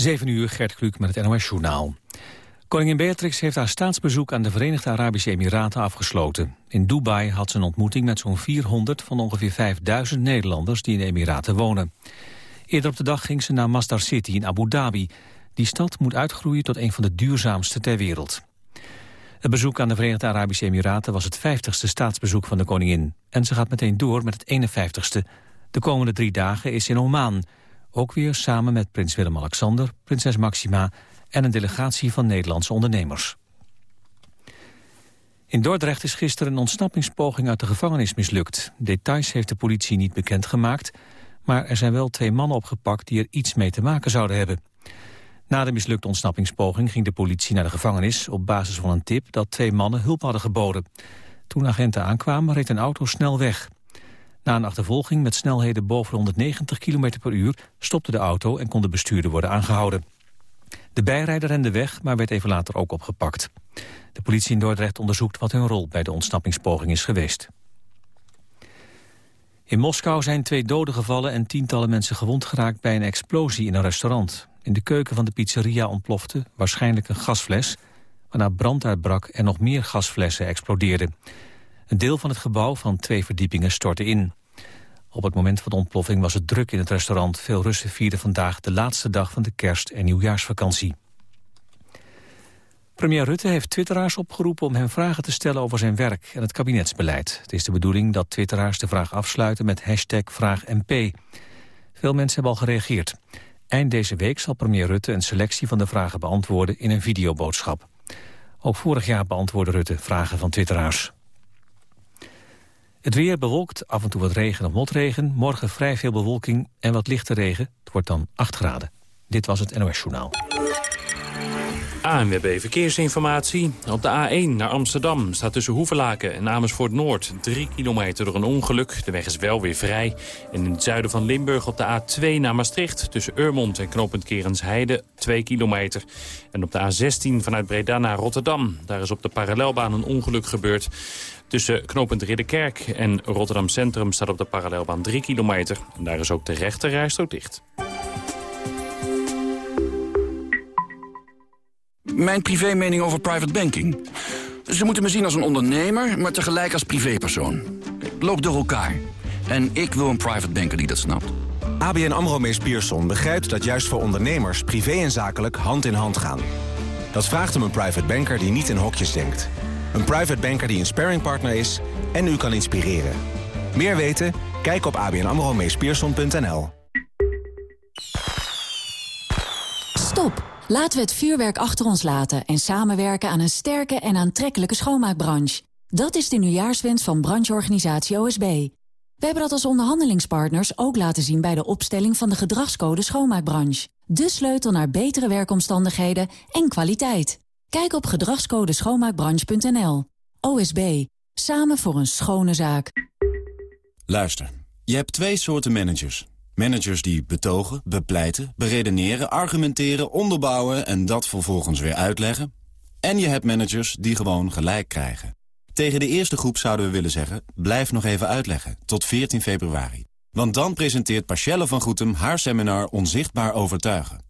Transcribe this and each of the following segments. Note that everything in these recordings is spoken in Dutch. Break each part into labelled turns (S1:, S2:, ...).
S1: 7 uur, Gert Kluk met het NOS-journaal. Koningin Beatrix heeft haar staatsbezoek aan de Verenigde Arabische Emiraten afgesloten. In Dubai had ze een ontmoeting met zo'n 400 van ongeveer 5000 Nederlanders die in de Emiraten wonen. Eerder op de dag ging ze naar Masdar City in Abu Dhabi. Die stad moet uitgroeien tot een van de duurzaamste ter wereld. Het bezoek aan de Verenigde Arabische Emiraten was het 50ste staatsbezoek van de koningin. En ze gaat meteen door met het 51ste. De komende drie dagen is in Oman. Ook weer samen met prins Willem-Alexander, prinses Maxima en een delegatie van Nederlandse ondernemers. In Dordrecht is gisteren een ontsnappingspoging uit de gevangenis mislukt. Details heeft de politie niet bekendgemaakt, maar er zijn wel twee mannen opgepakt die er iets mee te maken zouden hebben. Na de mislukte ontsnappingspoging ging de politie naar de gevangenis op basis van een tip dat twee mannen hulp hadden geboden. Toen agenten aankwamen reed een auto snel weg. Na een achtervolging met snelheden boven 190 km per uur stopte de auto en kon de bestuurder worden aangehouden. De bijrijder rende weg, maar werd even later ook opgepakt. De politie in Dordrecht onderzoekt wat hun rol bij de ontsnappingspoging is geweest. In Moskou zijn twee doden gevallen en tientallen mensen gewond geraakt bij een explosie in een restaurant. In de keuken van de pizzeria ontplofte waarschijnlijk een gasfles, waarna brand uitbrak en nog meer gasflessen explodeerden. Een deel van het gebouw van twee verdiepingen stortte in. Op het moment van de ontploffing was het druk in het restaurant. Veel Russen vierden vandaag de laatste dag van de kerst- en nieuwjaarsvakantie. Premier Rutte heeft twitteraars opgeroepen om hem vragen te stellen over zijn werk en het kabinetsbeleid. Het is de bedoeling dat twitteraars de vraag afsluiten met hashtag VraagMP. Veel mensen hebben al gereageerd. Eind deze week zal premier Rutte een selectie van de vragen beantwoorden in een videoboodschap. Ook vorig jaar beantwoordde Rutte vragen van twitteraars. Het weer bewolkt, af en toe wat regen of motregen. Morgen vrij veel bewolking en wat lichte regen. Het wordt dan 8 graden. Dit was het NOS Journaal.
S2: ANWB Verkeersinformatie. Op de A1 naar Amsterdam staat tussen Hoevelaken en Amersfoort Noord... 3 kilometer door een ongeluk. De weg is wel weer vrij. En in het zuiden van Limburg op de A2 naar Maastricht... tussen Urmond en knooppunt Kerensheide 2 kilometer. En op de A16 vanuit Breda naar Rotterdam. Daar is op de parallelbaan een ongeluk gebeurd. Tussen knooppunt Ridderkerk en Rotterdam Centrum staat op de parallelbaan 3 kilometer. En daar is ook de rechterrijstrook dicht.
S3: Mijn privé mening over private banking. Ze moeten me zien als een ondernemer, maar tegelijk als privépersoon. Loop door elkaar. En ik wil een private banker die dat snapt.
S4: ABN AMRO Mees Pierson begrijpt dat juist voor ondernemers... privé en zakelijk hand in hand gaan. Dat vraagt om een private banker die niet in hokjes denkt. Een private banker die een sparringpartner is en u kan inspireren. Meer weten? Kijk op abnamromeespierson.nl
S5: Stop! Laten we het vuurwerk achter ons laten en samenwerken aan een sterke en aantrekkelijke schoonmaakbranche. Dat is de nieuwjaarswens van brancheorganisatie OSB. We hebben dat als onderhandelingspartners ook laten zien bij de opstelling van de gedragscode schoonmaakbranche. De sleutel naar betere werkomstandigheden en kwaliteit. Kijk op gedragscodeschoonmaakbranche.nl. OSB. Samen voor een schone zaak.
S6: Luister, je hebt twee soorten managers. Managers die betogen, bepleiten, beredeneren, argumenteren, onderbouwen... en dat vervolgens weer uitleggen. En je hebt managers die gewoon gelijk krijgen. Tegen de eerste groep zouden we willen zeggen... blijf nog even uitleggen, tot 14 februari. Want dan presenteert Pachelle van Goetem haar seminar Onzichtbaar Overtuigen.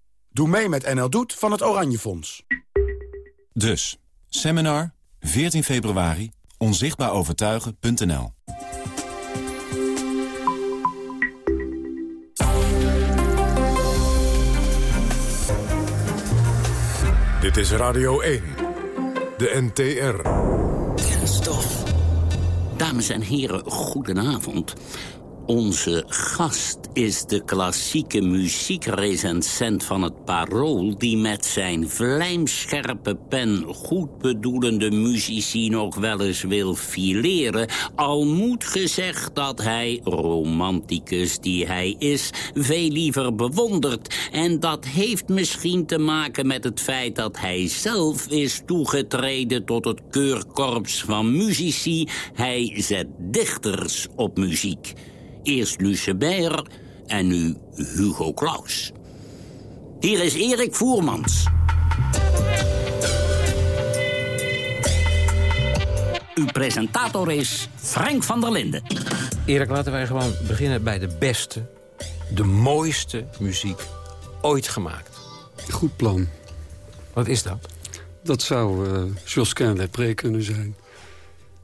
S7: Doe mee met NL Doet van het Oranje Fonds.
S6: Dus, seminar, 14 februari, onzichtbaarovertuigen.nl.
S8: Dit is Radio 1, de NTR.
S9: Stof. Dames en heren, goedenavond. Onze gast is de klassieke muziekrecensent van het Parool... die met zijn vlijmscherpe pen goedbedoelende muzici nog wel eens wil fileren... al moet gezegd dat hij, romanticus die hij is, veel liever bewondert. En dat heeft misschien te maken met het feit dat hij zelf is toegetreden... tot het keurkorps van muzici. Hij zet dichters op muziek. Eerst Lucebert en nu Hugo Claus. Hier is Erik Voermans. Uw presentator is Frank van der Linden.
S10: Erik, laten wij gewoon beginnen bij de beste, de mooiste muziek ooit gemaakt.
S11: Goed plan.
S10: Wat is dat?
S11: Dat zou uh, Josquin Lepré kunnen zijn.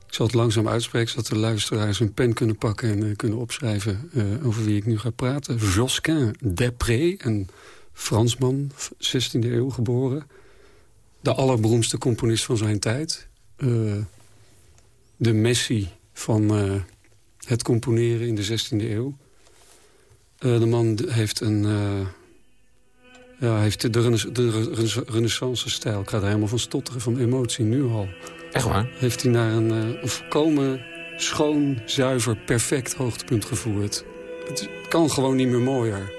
S11: Ik zal het langzaam uitspreken, zodat de luisteraars een pen kunnen pakken... en uh, kunnen opschrijven uh, over wie ik nu ga praten. Josquin Depré, een Fransman, 16e eeuw geboren. De allerberoemdste componist van zijn tijd. Uh, de messie van het componeren in de 16e eeuw. de man heeft een... ja, heeft de, de renaissance-stijl. Ik ga er helemaal van stotteren, van emotie, nu al...
S10: Echt waar?
S11: Heeft hij naar een, uh, een volkomen schoon, zuiver, perfect hoogtepunt gevoerd. Het kan gewoon niet meer mooier.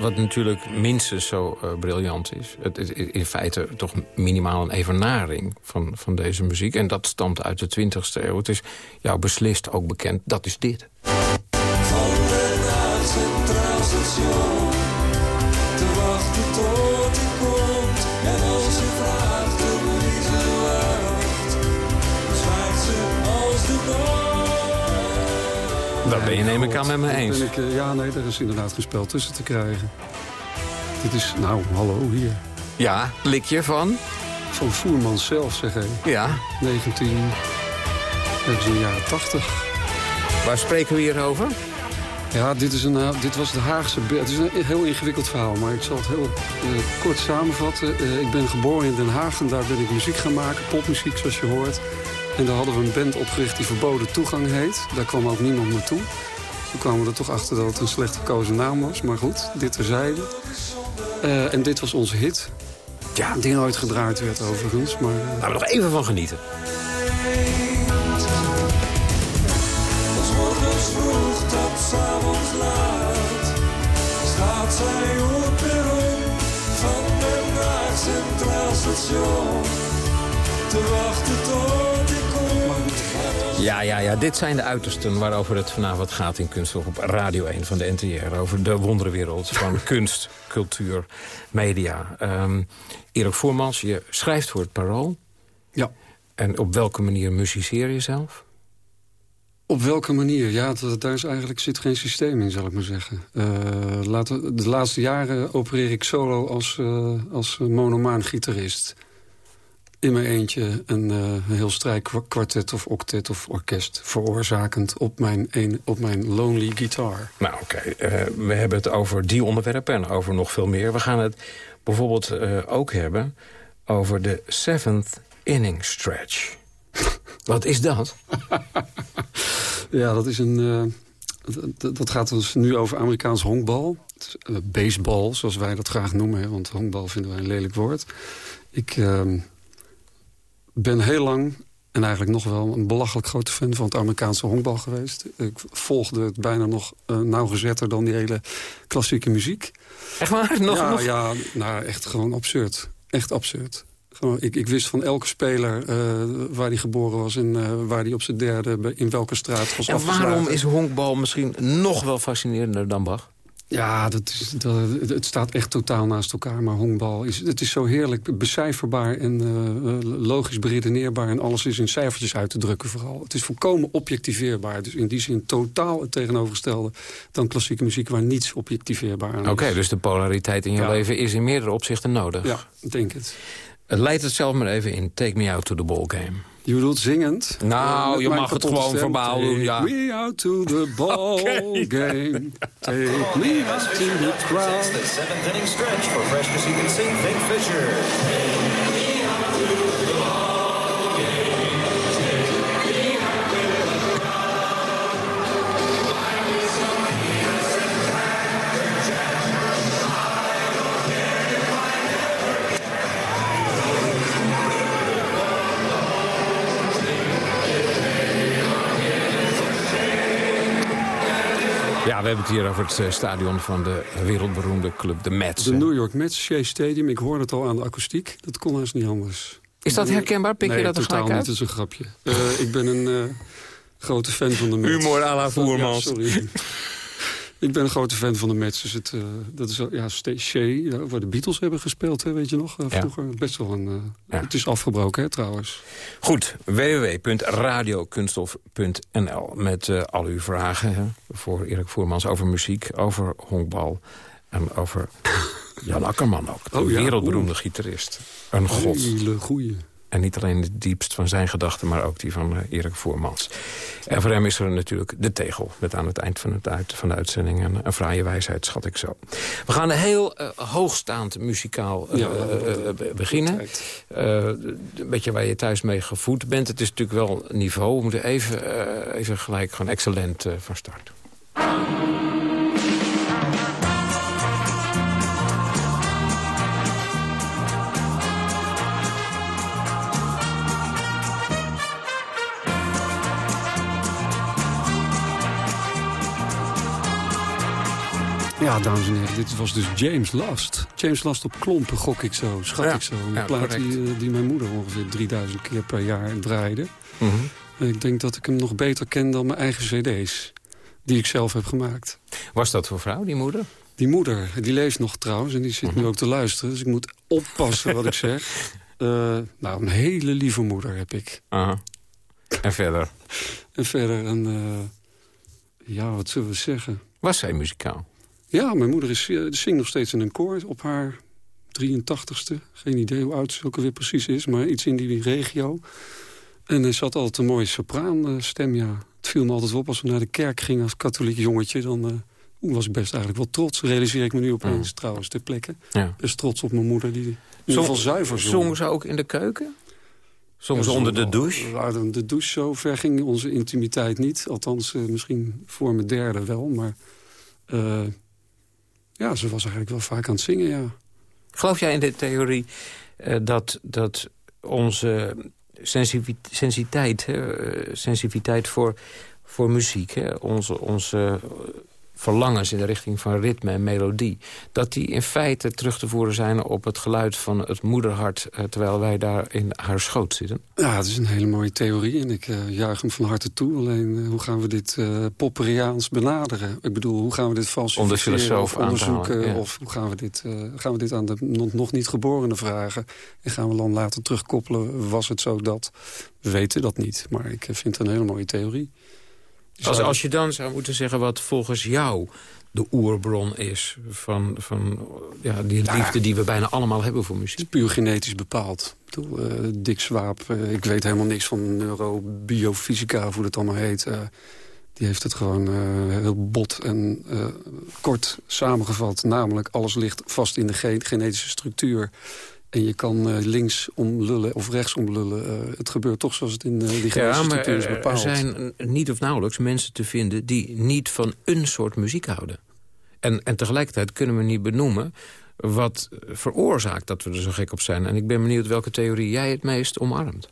S10: Wat, natuurlijk minstens zo uh, briljant is... het is in feite toch minimaal een evenaring van, van deze muziek. En dat stamt uit de 20e eeuw. Het is jou beslist ook bekend, dat is dit. Ben je neem ik aan met me eens.
S11: Ben ik, uh, ja, nee, er is inderdaad geen spel tussen te krijgen. Dit is, nou, hallo, hier.
S10: Ja, likje van?
S11: Van Voerman zelf, zeg hij.
S10: Ja.
S11: 19... Ergens in de jaren 80.
S10: Waar spreken we hier over?
S11: Ja, dit, is een, uh, dit was de Haagse... Het is een heel ingewikkeld verhaal, maar ik zal het heel uh, kort samenvatten. Uh, ik ben geboren in Den Haag en daar ben ik muziek gaan maken. Popmuziek, zoals je hoort. En daar hadden we een band opgericht die Verboden Toegang heet. Daar kwam ook niemand naartoe. Toen kwamen we er toch achter dat het een slecht gekozen naam was. Maar goed, dit terzijde. Uh, en dit was onze hit. Ja, die nooit gedraaid werd overigens. Maar, uh...
S10: Laten we nog even van genieten.
S12: Vroeg tot s'avonds laat Staat zij op perron van Den Haag Centraal Station Te wachten tot
S10: ja, ja, ja, dit zijn de uitersten waarover het vanavond gaat in Kunststof op Radio 1 van de NTR. Over de wonderwereld van kunst, cultuur, media. Um, Erik Voormans, je schrijft voor het Parool.
S11: Ja.
S10: En op welke manier muziceer je zelf?
S11: Op welke manier? Ja, daar is eigenlijk zit geen systeem in, zal ik maar zeggen. Uh, laten, de laatste jaren opereer ik solo als, uh, als monomaan gitarist in mijn eentje een, uh, een heel strijkkwartet of octet of orkest... veroorzakend op mijn, een, op mijn lonely guitar.
S10: Nou, oké. Okay. Uh, we hebben het over die onderwerpen en over nog veel meer. We gaan het bijvoorbeeld uh, ook hebben over de seventh inning stretch. Wat is dat?
S11: ja, dat is een... dat gaat dus nu over Amerikaans honkbal. Baseball, zoals wij dat graag noemen. Hè, want honkbal vinden wij een lelijk woord. Ik ehm, ben heel lang en eigenlijk nog wel een belachelijk grote fan van het Amerikaanse honkbal geweest. Ik volgde het bijna nog uh, nauwgezetter dan die hele klassieke muziek.
S10: Echt waar? Nog,
S11: ja,
S10: nog?
S11: ja, nou echt gewoon absurd. Echt absurd. Gewoon, ik, ik wist van elke speler uh, waar hij geboren was... en uh, waar hij op zijn derde, in welke straat was
S10: En waarom is honkbal misschien nog wel fascinerender dan Bach?
S11: Ja, dat is, dat, het staat echt totaal naast elkaar. Maar honkbal is, het is zo heerlijk becijferbaar en uh, logisch beredeneerbaar. En alles is in cijfertjes uit te drukken vooral. Het is volkomen objectiveerbaar. Dus in die zin totaal het tegenovergestelde dan klassieke muziek... waar niets objectiveerbaar aan is.
S10: Oké, dus de polariteit in je
S11: Ja.
S10: leven is in meerdere opzichten nodig.
S11: Ja, ik denk het.
S10: Leid het zelf maar even in Take Me Out to the Ball Game.
S11: Je bedoelt zingend?
S10: Nou, je mag het gewoon
S11: stem.
S10: verbaal doen, ja.
S11: Take me out to the ball game. Take me out to the crowd.
S13: seventh inning stretch for freshness you can sing Vic Fisher.
S10: Ja, we hebben het hier over het eh, stadion van de wereldberoemde club, de Mets.
S11: De New York Mets, Shea Stadium. Ik hoorde het al aan de akoestiek. Dat kon haast niet anders.
S10: Is dat herkenbaar? Pik je
S11: nee,
S10: dat er
S11: totaal
S10: gelijk
S11: niet.
S10: uit?
S11: Dat is een grapje. Eh, ik ben een eh, grote fan van de Mets.
S10: Humor à la Voermans.
S11: Ja, sorry. Ik ben een grote fan van de Mets. Dus het, eh, dat is ja, Shea, waar de Beatles hebben gespeeld, hè, weet je nog? eh,
S10: Ja.
S11: vroeger best wel een... eh,
S10: Ja.
S11: Het is afgebroken, hè, trouwens.
S10: Goed, www.radiokunstof.nl met al uw vragen hè, voor Erik Voermans over muziek, over honkbal en over Jan Akkerman ook. De
S11: Oh ja,
S10: wereldberoemde gitarist. Een god.
S11: Hele goeie.
S10: En niet alleen het diepst van zijn gedachten, maar ook die van eh, Erik Voermans. En voor hem is er natuurlijk de tegel. Met aan het eind van, het uit, van de uitzending een, een fraaie wijsheid, schat ik zo. We gaan een heel eh, hoogstaand muzikaal eh,
S11: Ja,
S10: eh, eh, beginnen. Eh, een beetje waar je thuis mee gevoed bent. Het is natuurlijk wel niveau. We moeten even, eh, even gelijk gewoon excellent eh, van start.
S11: Ja, dames en heren, dit was dus James Last. James Last op klompen, gok ik zo, schat
S10: Ja,
S11: ik zo. Een
S10: ja,
S11: plaat die, eh, die mijn moeder ongeveer 3000 keer per jaar draaide.
S10: Mhm.
S11: En ik denk dat ik hem nog beter ken dan mijn eigen cd's. Die ik zelf heb gemaakt.
S10: Was dat voor vrouw, die moeder?
S11: Die moeder, die leeft nog trouwens en die zit
S10: Mhm.
S11: nu ook te luisteren. Dus ik moet oppassen wat ik zeg. Eh, nou, een hele lieve moeder heb ik.
S10: En verder?
S11: En verder een... ja, wat zullen we zeggen?
S10: Was zij muzikaal?
S11: Ja, mijn moeder is, eh, zingt nog steeds in een koor op haar 83ste. Geen idee hoe oud ze ook alweer precies is, maar iets in die regio. En ze had altijd een mooie sopraanstem, ja. Het viel me altijd op als we naar de kerk gingen als katholiek jongetje. Dan eh, was ik best eigenlijk wel trots. Realiseer ik me nu opeens trouwens ter plekke.
S10: Ja.
S11: Best trots op mijn moeder die geval zuiver zong.
S10: Zongen ze ook in de keuken?
S11: Ja,
S10: onder de douche?
S11: de- de douche, zo ver ging onze intimiteit niet. Althans, eh, misschien voor mijn derde wel. Maar eh, ja, ze was eigenlijk wel vaak aan het zingen, ja.
S10: Geloof jij in de theorie eh, dat, dat onze hè, eh, sensitiviteit voor, voor muziek... Hè, onze, onze verlangens in de richting van ritme en melodie... dat die in feite terug te voeren zijn op het geluid van het moederhart... eh, terwijl wij daar in haar schoot zitten?
S11: Ja, het is een hele mooie theorie en ik eh, juich hem van harte toe. Alleen, eh, hoe gaan we dit eh Popperiaans benaderen? Ik bedoel, hoe gaan we dit falsificeren of onderzoeken?
S10: halen, ja.
S11: Of hoe gaan we, dit, gaan we dit aan de nog, niet geborenen vragen? En gaan we dan later terugkoppelen, was het zo dat? We weten dat niet, maar ik vind het een hele mooie theorie.
S10: Als, als je dan zou moeten zeggen wat volgens jou de oerbron is... van, van ja, die liefde die we bijna allemaal hebben voor muziek.
S11: puur genetisch bepaald. Ik bedoel, eh, Dick Swaap, eh, ik weet helemaal niks van neurobiofysica, of hoe dat allemaal heet. Eh, die heeft het gewoon heel bot en kort samengevat. Namelijk, alles ligt vast in de ge- genetische structuur. En je kan eh, links omlullen of rechts omlullen. Eh, het gebeurt toch zoals het in eh, die genetische
S10: Ja, maar
S11: structuur is
S10: er,
S11: bepaald.
S10: er zijn niet of nauwelijks mensen te vinden... die niet van een soort muziek houden. En, en tegelijkertijd kunnen we niet benoemen wat veroorzaakt dat we er zo gek op zijn. En ik ben benieuwd welke theorie jij het meest omarmt.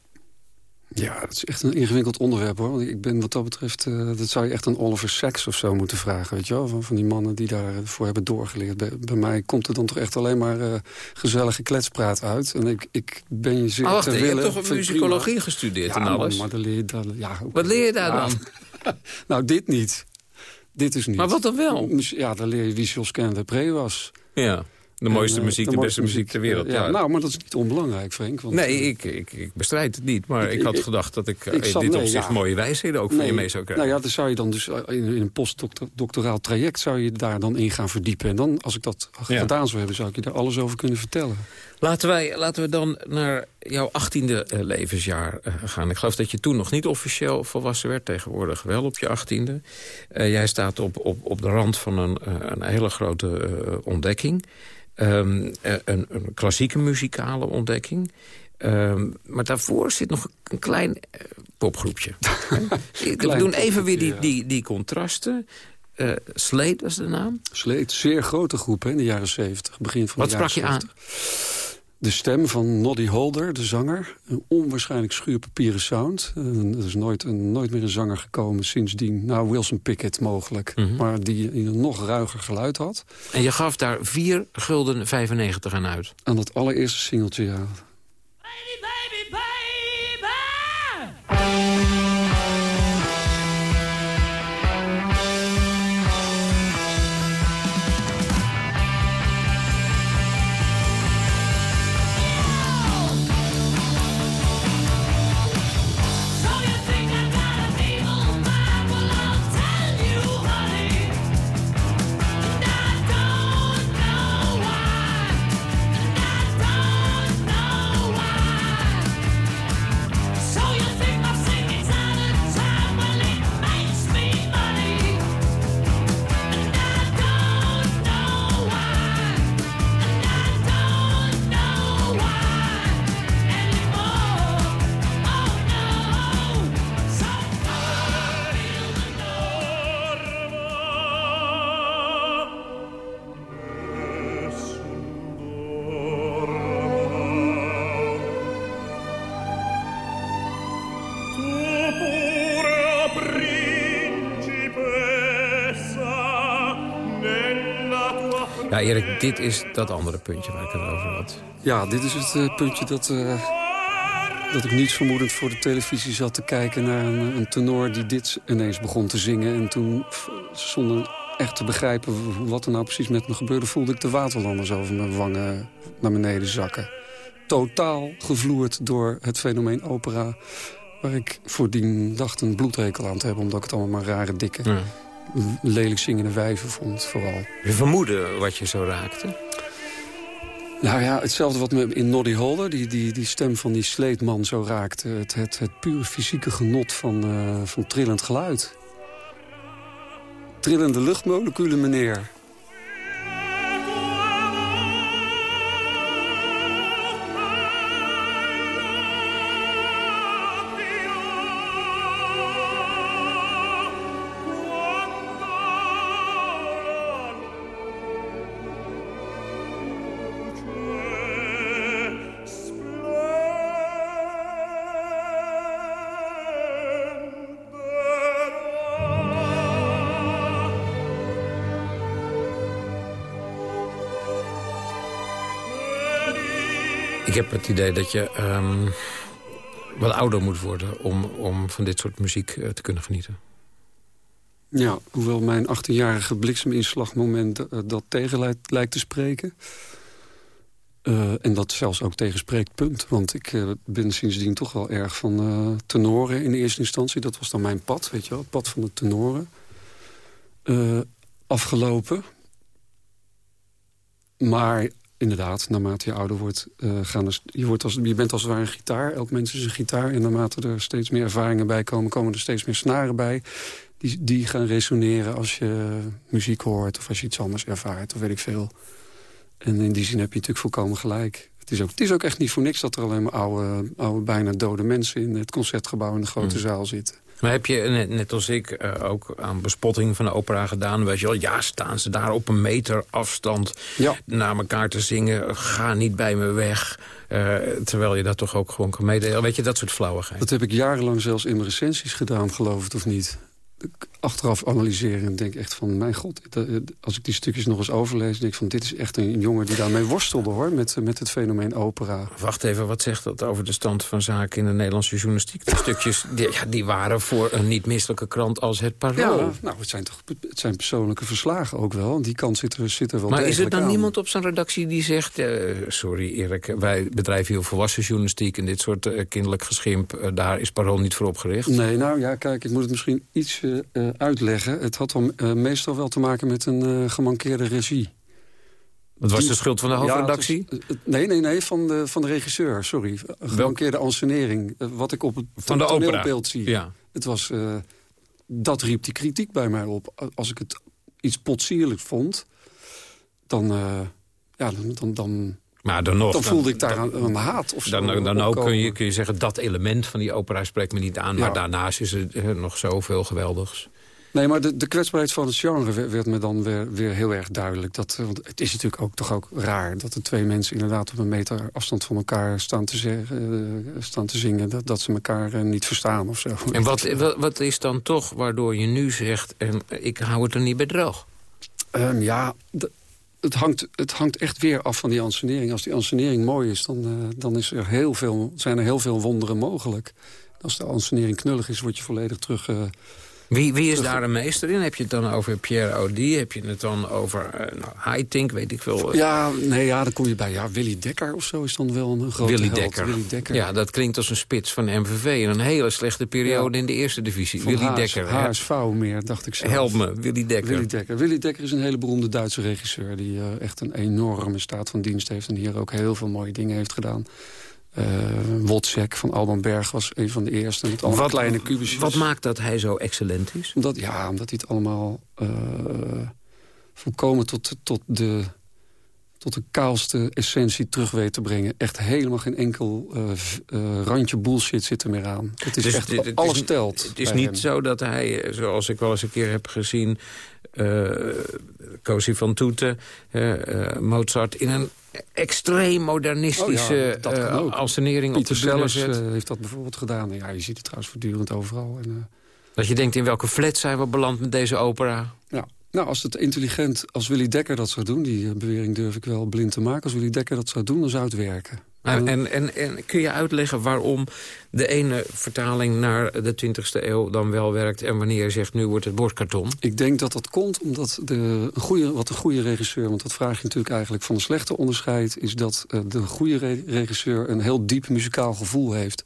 S11: Ja, dat is echt een ingewikkeld onderwerp hoor. Want ik ben wat dat betreft, eh, dat zou je echt een Oliver Sacks of zo moeten vragen. Weet je wel? Van, van die mannen die daarvoor hebben doorgeleerd. Bij, bij mij komt er dan toch echt alleen maar eh, gezellige kletspraat uit. En ik, ik ben je zeer
S10: Oh, wacht,
S11: ter
S10: je hebt toch muzikologie
S11: prima.
S10: gestudeerd
S11: ja,
S10: en alles?
S11: maar dan leer je, dan- ja, ook-
S10: Wat leer je daar dan?
S11: nou, dit niet. Dit is niet.
S10: Maar wat dan wel?
S11: Ja, dan leer je wie Jules Depré was.
S10: Ja. De mooiste
S11: En, eh,
S10: muziek, de, beste muziek ter wereld.
S11: Ja, Nou, maar dat is niet onbelangrijk, Frank. Want,
S10: nee,
S11: eh,
S10: ik, ik, ik bestrijd het niet. Maar
S11: Ik-
S10: ik, had gedacht dat ik,
S11: ik
S10: in
S11: zat-
S10: dit
S11: nee,
S10: opzicht
S11: ja.
S10: mooie wijsheden ook van
S11: nee,
S10: je mee zou krijgen.
S11: Nou ja, dan zou je dan dus in, in een postdoctoraal traject zou je daar dan in gaan verdiepen. En dan, als ik dat
S10: Ja.
S11: gedaan zou hebben, zou ik je daar alles over kunnen vertellen.
S10: Laten, wij, laten we dan naar jouw achttiende eh, levensjaar eh, gaan. Ik geloof dat je toen nog niet officieel volwassen werd. Tegenwoordig wel op je achttiende. Eh, jij staat op, op, op de rand van een, eh, een hele grote eh, ontdekking. Ehm, eh, een, een klassieke muzikale ontdekking. Ehm, maar daarvoor zit nog een klein eh, popgroepje. we doen even weer die, die, die contrasten. Eh Slade was de naam.
S11: Sleet, zeer grote groep hè, in de jaren 70, begin van
S10: Wat
S11: de jaren
S10: sprak je aan?
S11: 70. De stem van Noddy Holder, de zanger. Een onwaarschijnlijk schuurpapieren sound. Eh, er is nooit, een, nooit meer een zanger gekomen sindsdien. Nou, Wilson Pickett mogelijk.
S10: Mhm.
S11: Maar die, die een nog ruiger geluid had.
S10: En je gaf daar 4 gulden 95 aan uit.
S11: Aan dat allereerste singeltje, ja.
S10: Erik, dit is dat andere puntje waar ik het over had.
S11: Ja, dit is het eh, puntje dat, eh, dat ik niets vermoedend voor de televisie zat te kijken... naar een, een tenor die dit ineens begon te zingen. En toen, zonder echt te begrijpen wat er nou precies met me gebeurde... voelde ik de waterlanders over mijn wangen naar beneden zakken. Totaal gevloerd door het fenomeen opera... waar ik voordien dacht een bloedrekel aan te hebben... omdat ik het allemaal maar rare, dikke,
S10: Ja.
S11: Lelijk zingende wijven vond, vooral.
S10: Je vermoedde wat je zo raakte.
S11: Nou ja, hetzelfde wat me in Noddy Holder, die, die, die stem van die sleetman zo raakte. Het, het, het pure fysieke genot van, eh, van trillend geluid. Trillende luchtmoleculen, meneer.
S10: Ik heb het idee dat je ehm, wat ouder moet worden... om, om van dit soort muziek eh, te kunnen genieten.
S11: Ja, hoewel mijn 18-jarige blikseminslagmoment eh, dat tegen lijkt, te spreken. Eh, en dat zelfs ook tegenspreekt, punt. Want ik ben sindsdien toch wel erg van tenoren in eerste instantie. Dat was dan mijn pad, weet je wel, het pad van de tenoren. Afgelopen. Maar inderdaad, naarmate je ouder wordt, eh, gaan er, je, wordt als, je bent als het ware een gitaar. Elk mens is een gitaar. En naarmate er steeds meer ervaringen bij komen, komen er steeds meer snaren bij. Die, die gaan resoneren als je muziek hoort of als je iets anders ervaart of weet ik veel. En in die zin heb je natuurlijk volkomen gelijk. Het is ook, het is ook echt niet voor niks dat er alleen maar oude, oude bijna dode mensen in het concertgebouw in de grote
S10: Mm.
S11: zaal zitten.
S10: Maar heb je, net, net als ik, eh, ook aan bespotting van de opera gedaan? Weet je wel, ja, staan ze daar op een meter afstand naar elkaar te zingen? Ga niet bij me weg. Eh, terwijl je dat toch ook gewoon kan meedelen. Weet je, dat soort flauwigheid.
S11: Dat heb ik jarenlang zelfs in mijn recensies gedaan, geloof het of niet. Achteraf analyseren en denk echt van... mijn god, als ik die stukjes nog eens overlees... denk ik van dit is echt een jongen die daarmee worstelde hoor... met, met het fenomeen opera.
S10: Wacht even, wat zegt dat over de stand van zaken in de Nederlandse journalistiek? Die stukjes die, ja, die waren voor een niet misselijke krant als het Parool.
S11: Ja, nou, het zijn toch het zijn persoonlijke verslagen ook wel. Die kant zit er, zit er wel
S10: Maar is er dan
S11: aan.
S10: niemand op zijn redactie die zegt... Uh, sorry Erik, wij bedrijven heel volwassen journalistiek... en dit soort uh, kinderlijk geschimp, uh, daar is Parool niet voor opgericht?
S11: Nee, nou ja, kijk, ik moet het misschien iets uitleggen. Het had dan uh, meestal wel te maken met een uh, gemankeerde regie.
S10: Dat was de schuld van de hoofdredactie?
S11: Ja, was, nee, nee, nee, van de, van de regisseur, sorry. Een gemankeerde ansenering. Wat ik op het
S10: van de
S11: toneelbeeld zie.
S10: Ja.
S11: Het was, dat riep die kritiek bij mij op. Als ik het iets potsierlijk vond, dan... ja, dan, dan, dan
S10: maar dan, nog,
S11: dan voelde ik daar een, een haat of zo.
S10: Dan, dan ook kun je, kun je zeggen, dat element van die opera spreekt me niet aan. Ja. Maar daarnaast is er nog zoveel geweldigs.
S11: Nee, maar de, de kwetsbaarheid van het genre werd me dan weer, weer heel erg duidelijk. Dat, want het is natuurlijk ook, toch ook raar dat de twee mensen inderdaad op een meter afstand van elkaar staan te, zeggen, uh, staan te zingen. Dat, dat ze elkaar uh, niet verstaan of zo.
S10: En wat, wat, is dan toch waardoor je nu zegt, uh, ik hou het er niet bij droog?
S11: Um, ja, het hangt, het hangt echt weer af van die ansenering. Als die ansenering mooi is, dan, uh, dan is er heel veel, zijn er heel veel wonderen mogelijk. Als de ansenering knullig is, word je volledig terug... Uh,
S10: wie, wie is daar een meester in? Heb je het dan over Pierre Audi? Heb je het dan over uh, nou, weet ik veel?
S11: Ja, nee, ja, dan kom je bij ja, Willy Dekker of zo is dan wel een grote
S10: Willy
S11: held.
S10: Dekker.
S11: Willy Dekker.
S10: Ja, dat klinkt als een spits van de MVV. In een hele slechte periode ja. in de eerste divisie.
S11: Van
S10: Willy Dekker.
S11: HSV meer, dacht ik zelf.
S10: Help me, Willy Dekker.
S11: Willy Dekker. Willy Dekker is een hele beroemde Duitse regisseur... die uh, echt een enorme staat van dienst heeft... en hier ook heel veel mooie dingen heeft gedaan. Uh, Wozzeck van Alban Berg was een van de eerste. Met
S10: wat,
S11: kleine kubusjes.
S10: Wat maakt dat hij zo excellent is?
S11: Omdat, ja, omdat hij het allemaal uh, volkomen tot, tot, de, tot de kaalste essentie terug weet te brengen. Echt helemaal geen enkel uh, randje bullshit zit er meer aan. Het is
S10: dus
S11: echt
S10: dit,
S11: alles
S10: is,
S11: telt.
S10: Het is niet hem. zo dat hij, zoals ik wel eens een keer heb gezien... Cozy van Toeten, Mozart... in een extreem modernistische
S11: oh ja, uh,
S10: ansenering
S11: Pieter
S10: op de
S11: Sellers uh, heeft dat bijvoorbeeld gedaan. Ja, je ziet het trouwens voortdurend overal. En, uh...
S10: Dat je denkt, in welke flat zijn we beland met deze opera?
S11: Ja. Nou, als het intelligent, als Willy Dekker dat zou doen... die bewering durf ik wel blind te maken. Als Willy Dekker dat zou doen, dan zou het werken.
S10: En, en, en, en, kun je uitleggen waarom de ene vertaling naar de 20e eeuw dan wel werkt... en wanneer je zegt, nu wordt het bordkarton?
S11: Ik denk dat dat komt omdat de, een goede, wat een goede regisseur... want dat vraag je natuurlijk eigenlijk van de slechte onderscheid... is dat uh, de goede re regisseur een heel diep muzikaal gevoel heeft...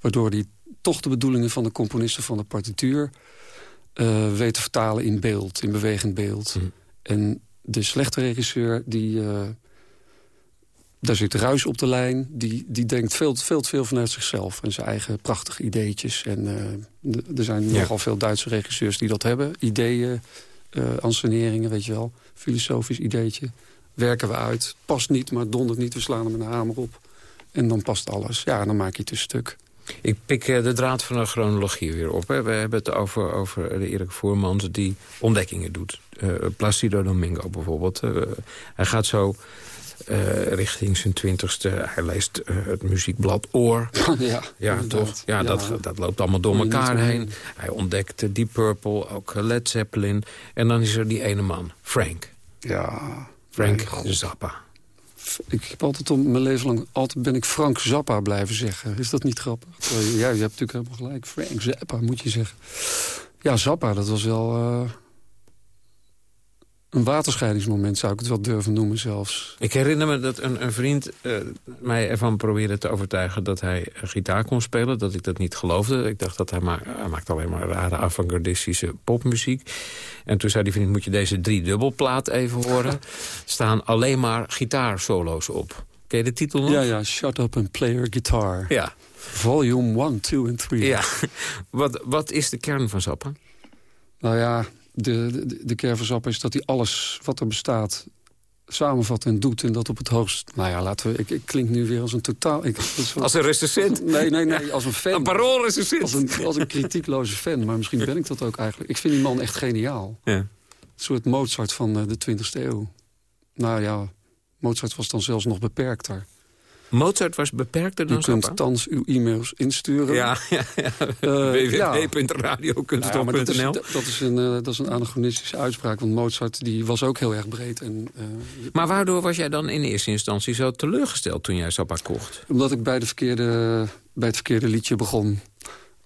S11: waardoor hij toch de bedoelingen van de componisten van de partituur... Uh, weet te vertalen in beeld, in bewegend beeld.
S10: Hm.
S11: En de slechte regisseur die... Uh, daar zit ruis op de lijn. Die, die denkt veel, veel te veel vanuit zichzelf. En zijn eigen prachtige ideetjes. En uh, er zijn ja. nogal veel Duitse regisseurs die dat hebben. Ideeën, uh, anseneringen, weet je wel. Filosofisch ideetje. Werken we uit. Past niet, maar dondert niet. We slaan hem met een hamer op. En dan past alles. Ja, dan maak je het een stuk.
S10: Ik pik uh, de draad van de chronologie weer op. Hè. We hebben het over, over de Erik Voormans die ontdekkingen doet. Placido Domingo bijvoorbeeld. hij gaat zo... Uh, richting zijn twintigste. Hij leest uh, het muziekblad Oor.
S11: Ja,
S10: ja toch? Ja, ja, Dat, dat loopt allemaal door elkaar heen. Hij ontdekt uh, Deep Purple, ook Led Zeppelin. En dan is er die ene man, Frank.
S11: Ja.
S10: Frank Zappa.
S11: Ik heb altijd om mijn leven lang altijd ben ik Frank Zappa blijven zeggen. Is dat niet grappig? Ja, je hebt natuurlijk helemaal gelijk. Frank Zappa, moet je zeggen. Ja, Zappa, dat was wel een waterscheidingsmoment zou ik het wel durven noemen zelfs.
S10: Ik herinner me dat een, een vriend uh, mij ervan probeerde te overtuigen... dat hij gitaar kon spelen, dat ik dat niet geloofde. Ik dacht dat hij, ma hij maakt alleen maar rare avant-gardistische popmuziek. En toen zei die vriend, moet je deze drie dubbelplaat even horen. staan alleen maar gitaarsolo's op. Ken je de titel nog?
S11: Ja, ja, Shut Up and Play Your Guitar.
S10: Ja.
S11: Volume 1, 2 en 3.
S10: Ja. wat, wat is de kern van Zappa?
S11: Nou ja, de, de, de kern is dat hij alles wat er bestaat samenvat en doet. En dat op het hoogst... Nou ja, laten we... Ik, ik klink nu weer als een totaal... Ik,
S10: wel, als een recensent?
S11: Nee, nee, nee. Als een fan.
S10: Een paroolrecensent?
S11: Als een, als een kritiekloze fan. Maar misschien ben ik dat ook eigenlijk. Ik vind die man echt geniaal.
S10: Ja.
S11: Een soort Mozart van de 20e eeuw. Nou ja, Mozart was dan zelfs nog beperkter.
S10: Mozart was beperkter dan
S11: U kunt
S10: Zappa?
S11: thans uw e-mails insturen.
S10: Ja, ja, ja.
S11: Nou dat, is, dat, is een, eh, dat is een anachronistische uitspraak. Want Mozart die was ook heel erg breed. En, eh,
S10: Maar waardoor was jij dan in eerste instantie zo teleurgesteld toen jij Zappa kocht?
S11: Omdat ik bij, de verkeerde, bij het verkeerde liedje begon.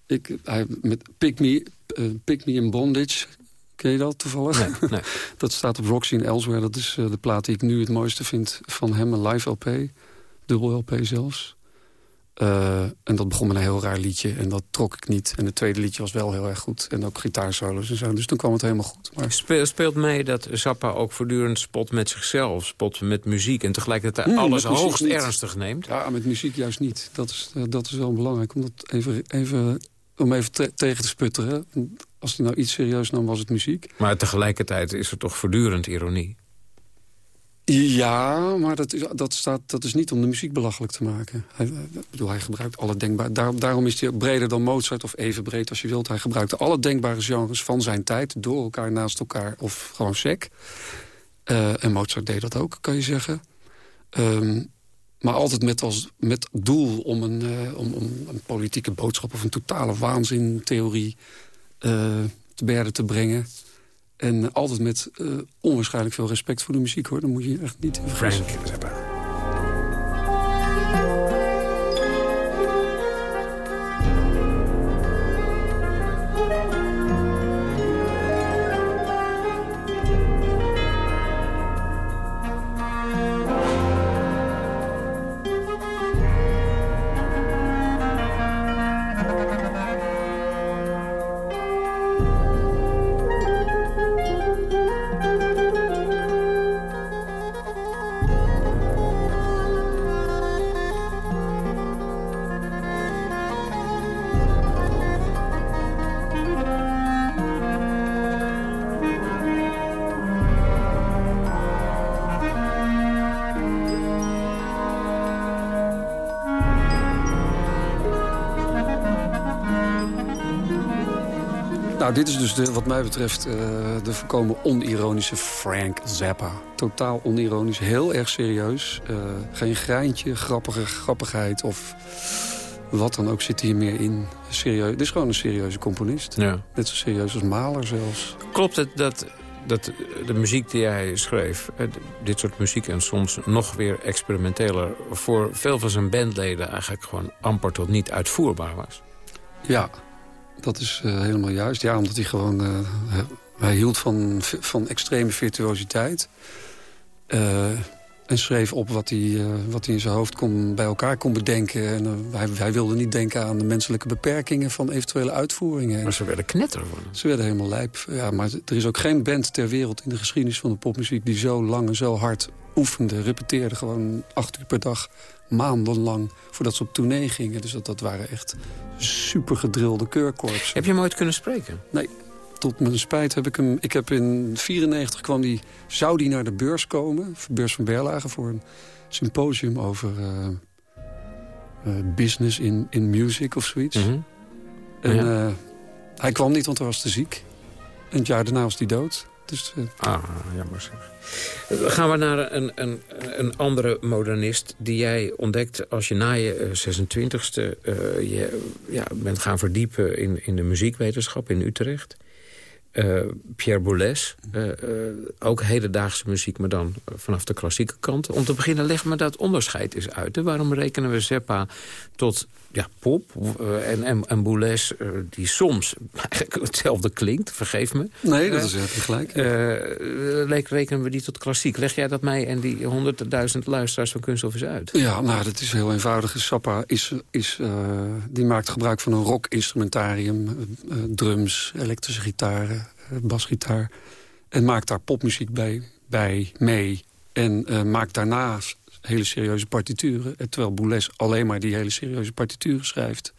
S11: Ik, hij, met Pick Me, eh, Pick Me in Bondage. Ken je dat toevallig?
S10: Nee, nee.
S11: dat staat op Roxy en Elsewhere. Dat is de plaat die ik nu het mooiste vind van hem. Een live LP. Dubbel LP zelfs. Eh, en dat begon met een heel raar liedje. En dat trok ik niet. En het tweede liedje was wel heel erg goed. En ook gitaarsolos en zo. Dus toen kwam het helemaal goed. Maar
S10: Speel- Speelt mee dat Zappa ook voortdurend spot met zichzelf, spot met muziek... en tegelijkertijd
S11: Nee,
S10: alles hoogst
S11: niet.
S10: ernstig neemt?
S11: Ja, met muziek juist niet. Dat is, eh, dat is wel belangrijk. Om, dat even, even, om even te- tegen te sputteren. Als hij nou iets serieus nam, was het muziek.
S10: Maar tegelijkertijd is er toch voortdurend ironie?
S11: Ja, maar dat is, dat, staat, dat is niet om de muziek belachelijk te maken. Hij, bedoel, hij gebruikt alle denkbare... Daar, daarom is hij breder dan Mozart, of even breed als je wilt. Hij gebruikte alle denkbare genres van zijn tijd... door elkaar, naast elkaar, of gewoon sec. Eh, en Mozart deed dat ook, kan je zeggen. Ehm, maar altijd met als met doel om een, eh, om, om een politieke boodschap... of een totale waanzintheorie eh te berden te brengen... En altijd met eh, onwaarschijnlijk veel respect voor de muziek, hoor. Dan moet je echt niet in vergissen. Nou, dit is dus de, wat mij betreft eh, de voorkomen onironische Frank Zappa. Totaal onironisch, heel erg serieus. Eh, geen greintje, grappige grappigheid of wat dan ook zit hier meer in. Serieus, dit is gewoon een serieuze componist.
S10: Ja.
S11: Net zo serieus als Mahler zelfs.
S10: Klopt het dat, dat de muziek die hij schreef... eh, dit soort muziek en soms nog weer experimenteler... voor veel van zijn bandleden eigenlijk gewoon amper tot niet uitvoerbaar was?
S11: Ja, dat is eh, helemaal juist. Ja, omdat hij gewoon... eh, hij- hield van, van extreme virtuositeit. Eh, en schreef op wat hij, wat hij in zijn hoofd kon, bij elkaar kon bedenken. En, hij, hij wilde niet denken aan de menselijke beperkingen van eventuele uitvoeringen.
S10: Maar ze werden knetter.
S11: Ze werden helemaal lijp. Ja, maar er is ook geen band ter wereld in de geschiedenis van de popmuziek... die zo lang en zo hard oefende, repeteerde. Gewoon acht uur per dag, maandenlang, voordat ze op tournee gingen. Dus dat, dat waren echt super gedrilde keurkorpsen.
S10: Heb je hem ooit kunnen spreken?
S11: Nee, tot mijn spijt heb ik hem... Ik heb in 94 kwam die, zou die naar de beurs komen, beurs van Berlage... voor een symposium over eh, eh, business in, in music of zoiets.
S10: Mhm.
S11: En
S10: Ja.
S11: eh, hij kwam niet, want hij was te ziek. En het jaar daarna was hij dood. Dus,
S10: Ah, jammer zeg. Eh, Gaan we naar een, een, een andere modernist die jij ontdekt als je na je 26e eh, je ja, bent gaan verdiepen in, in de muziekwetenschap in Utrecht. Eh, Pierre Boulez, eh, eh, ook hedendaagse muziek, maar dan vanaf de klassieke kant. Om te beginnen, leg me dat onderscheid eens uit. Waarom rekenen we Zeppa tot ja, pop eh, en, en, en Boulez, eh, die soms eigenlijk hetzelfde klinkt, vergeef me.
S11: nee, dat
S10: Eh,
S11: is echt gelijk.
S10: rekenen we die tot klassiek? Leg jij dat mij en die honderdduizend luisteraars van Kunststof eens uit?
S11: Ja, nou, dat is heel eenvoudig. Sappa is, is, die maakt gebruik van een rock-instrumentarium. drums, elektrische gitaren, basgitaar. En maakt daar popmuziek bij, bij mee. En maakt daarna hele serieuze partituren. Eh, Terwijl Boulez alleen maar die hele serieuze partituren schrijft.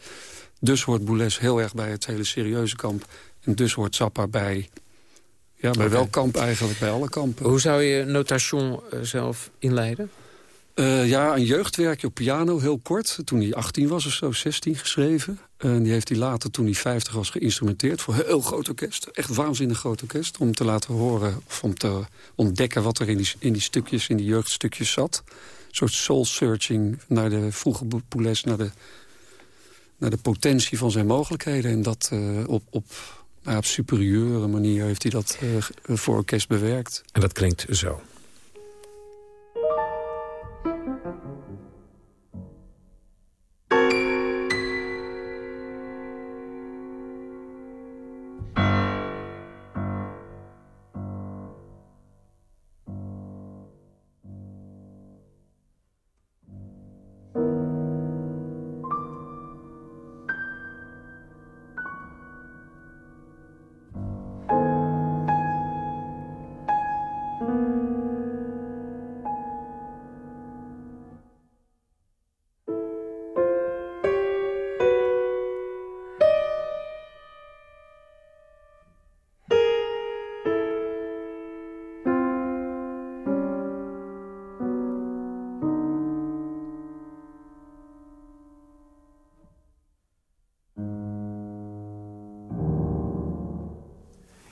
S11: Dus hoort Boulez heel erg bij het hele serieuze kamp. En dus hoort Sappa bij... Ja, bij welk kamp eigenlijk? Bij alle kampen.
S10: Hoe zou je Notation eh, zelf inleiden?
S11: Eh, ja, een jeugdwerkje op piano, heel kort. Toen hij 18 was of zo, 16 geschreven. En die heeft hij later, toen hij 50 was, geïnstrumenteerd... voor een heel groot orkest. Echt waanzinnig groot orkest. Om te laten horen, of om te ontdekken wat er in die, in die stukjes, in die jeugdstukjes zat. soort soul-searching naar de vroege Boulez... Naar de, naar de potentie van zijn mogelijkheden. En dat uh, op, op, nou, op superieure manier heeft hij dat uh, voor orkest bewerkt.
S10: En dat klinkt zo.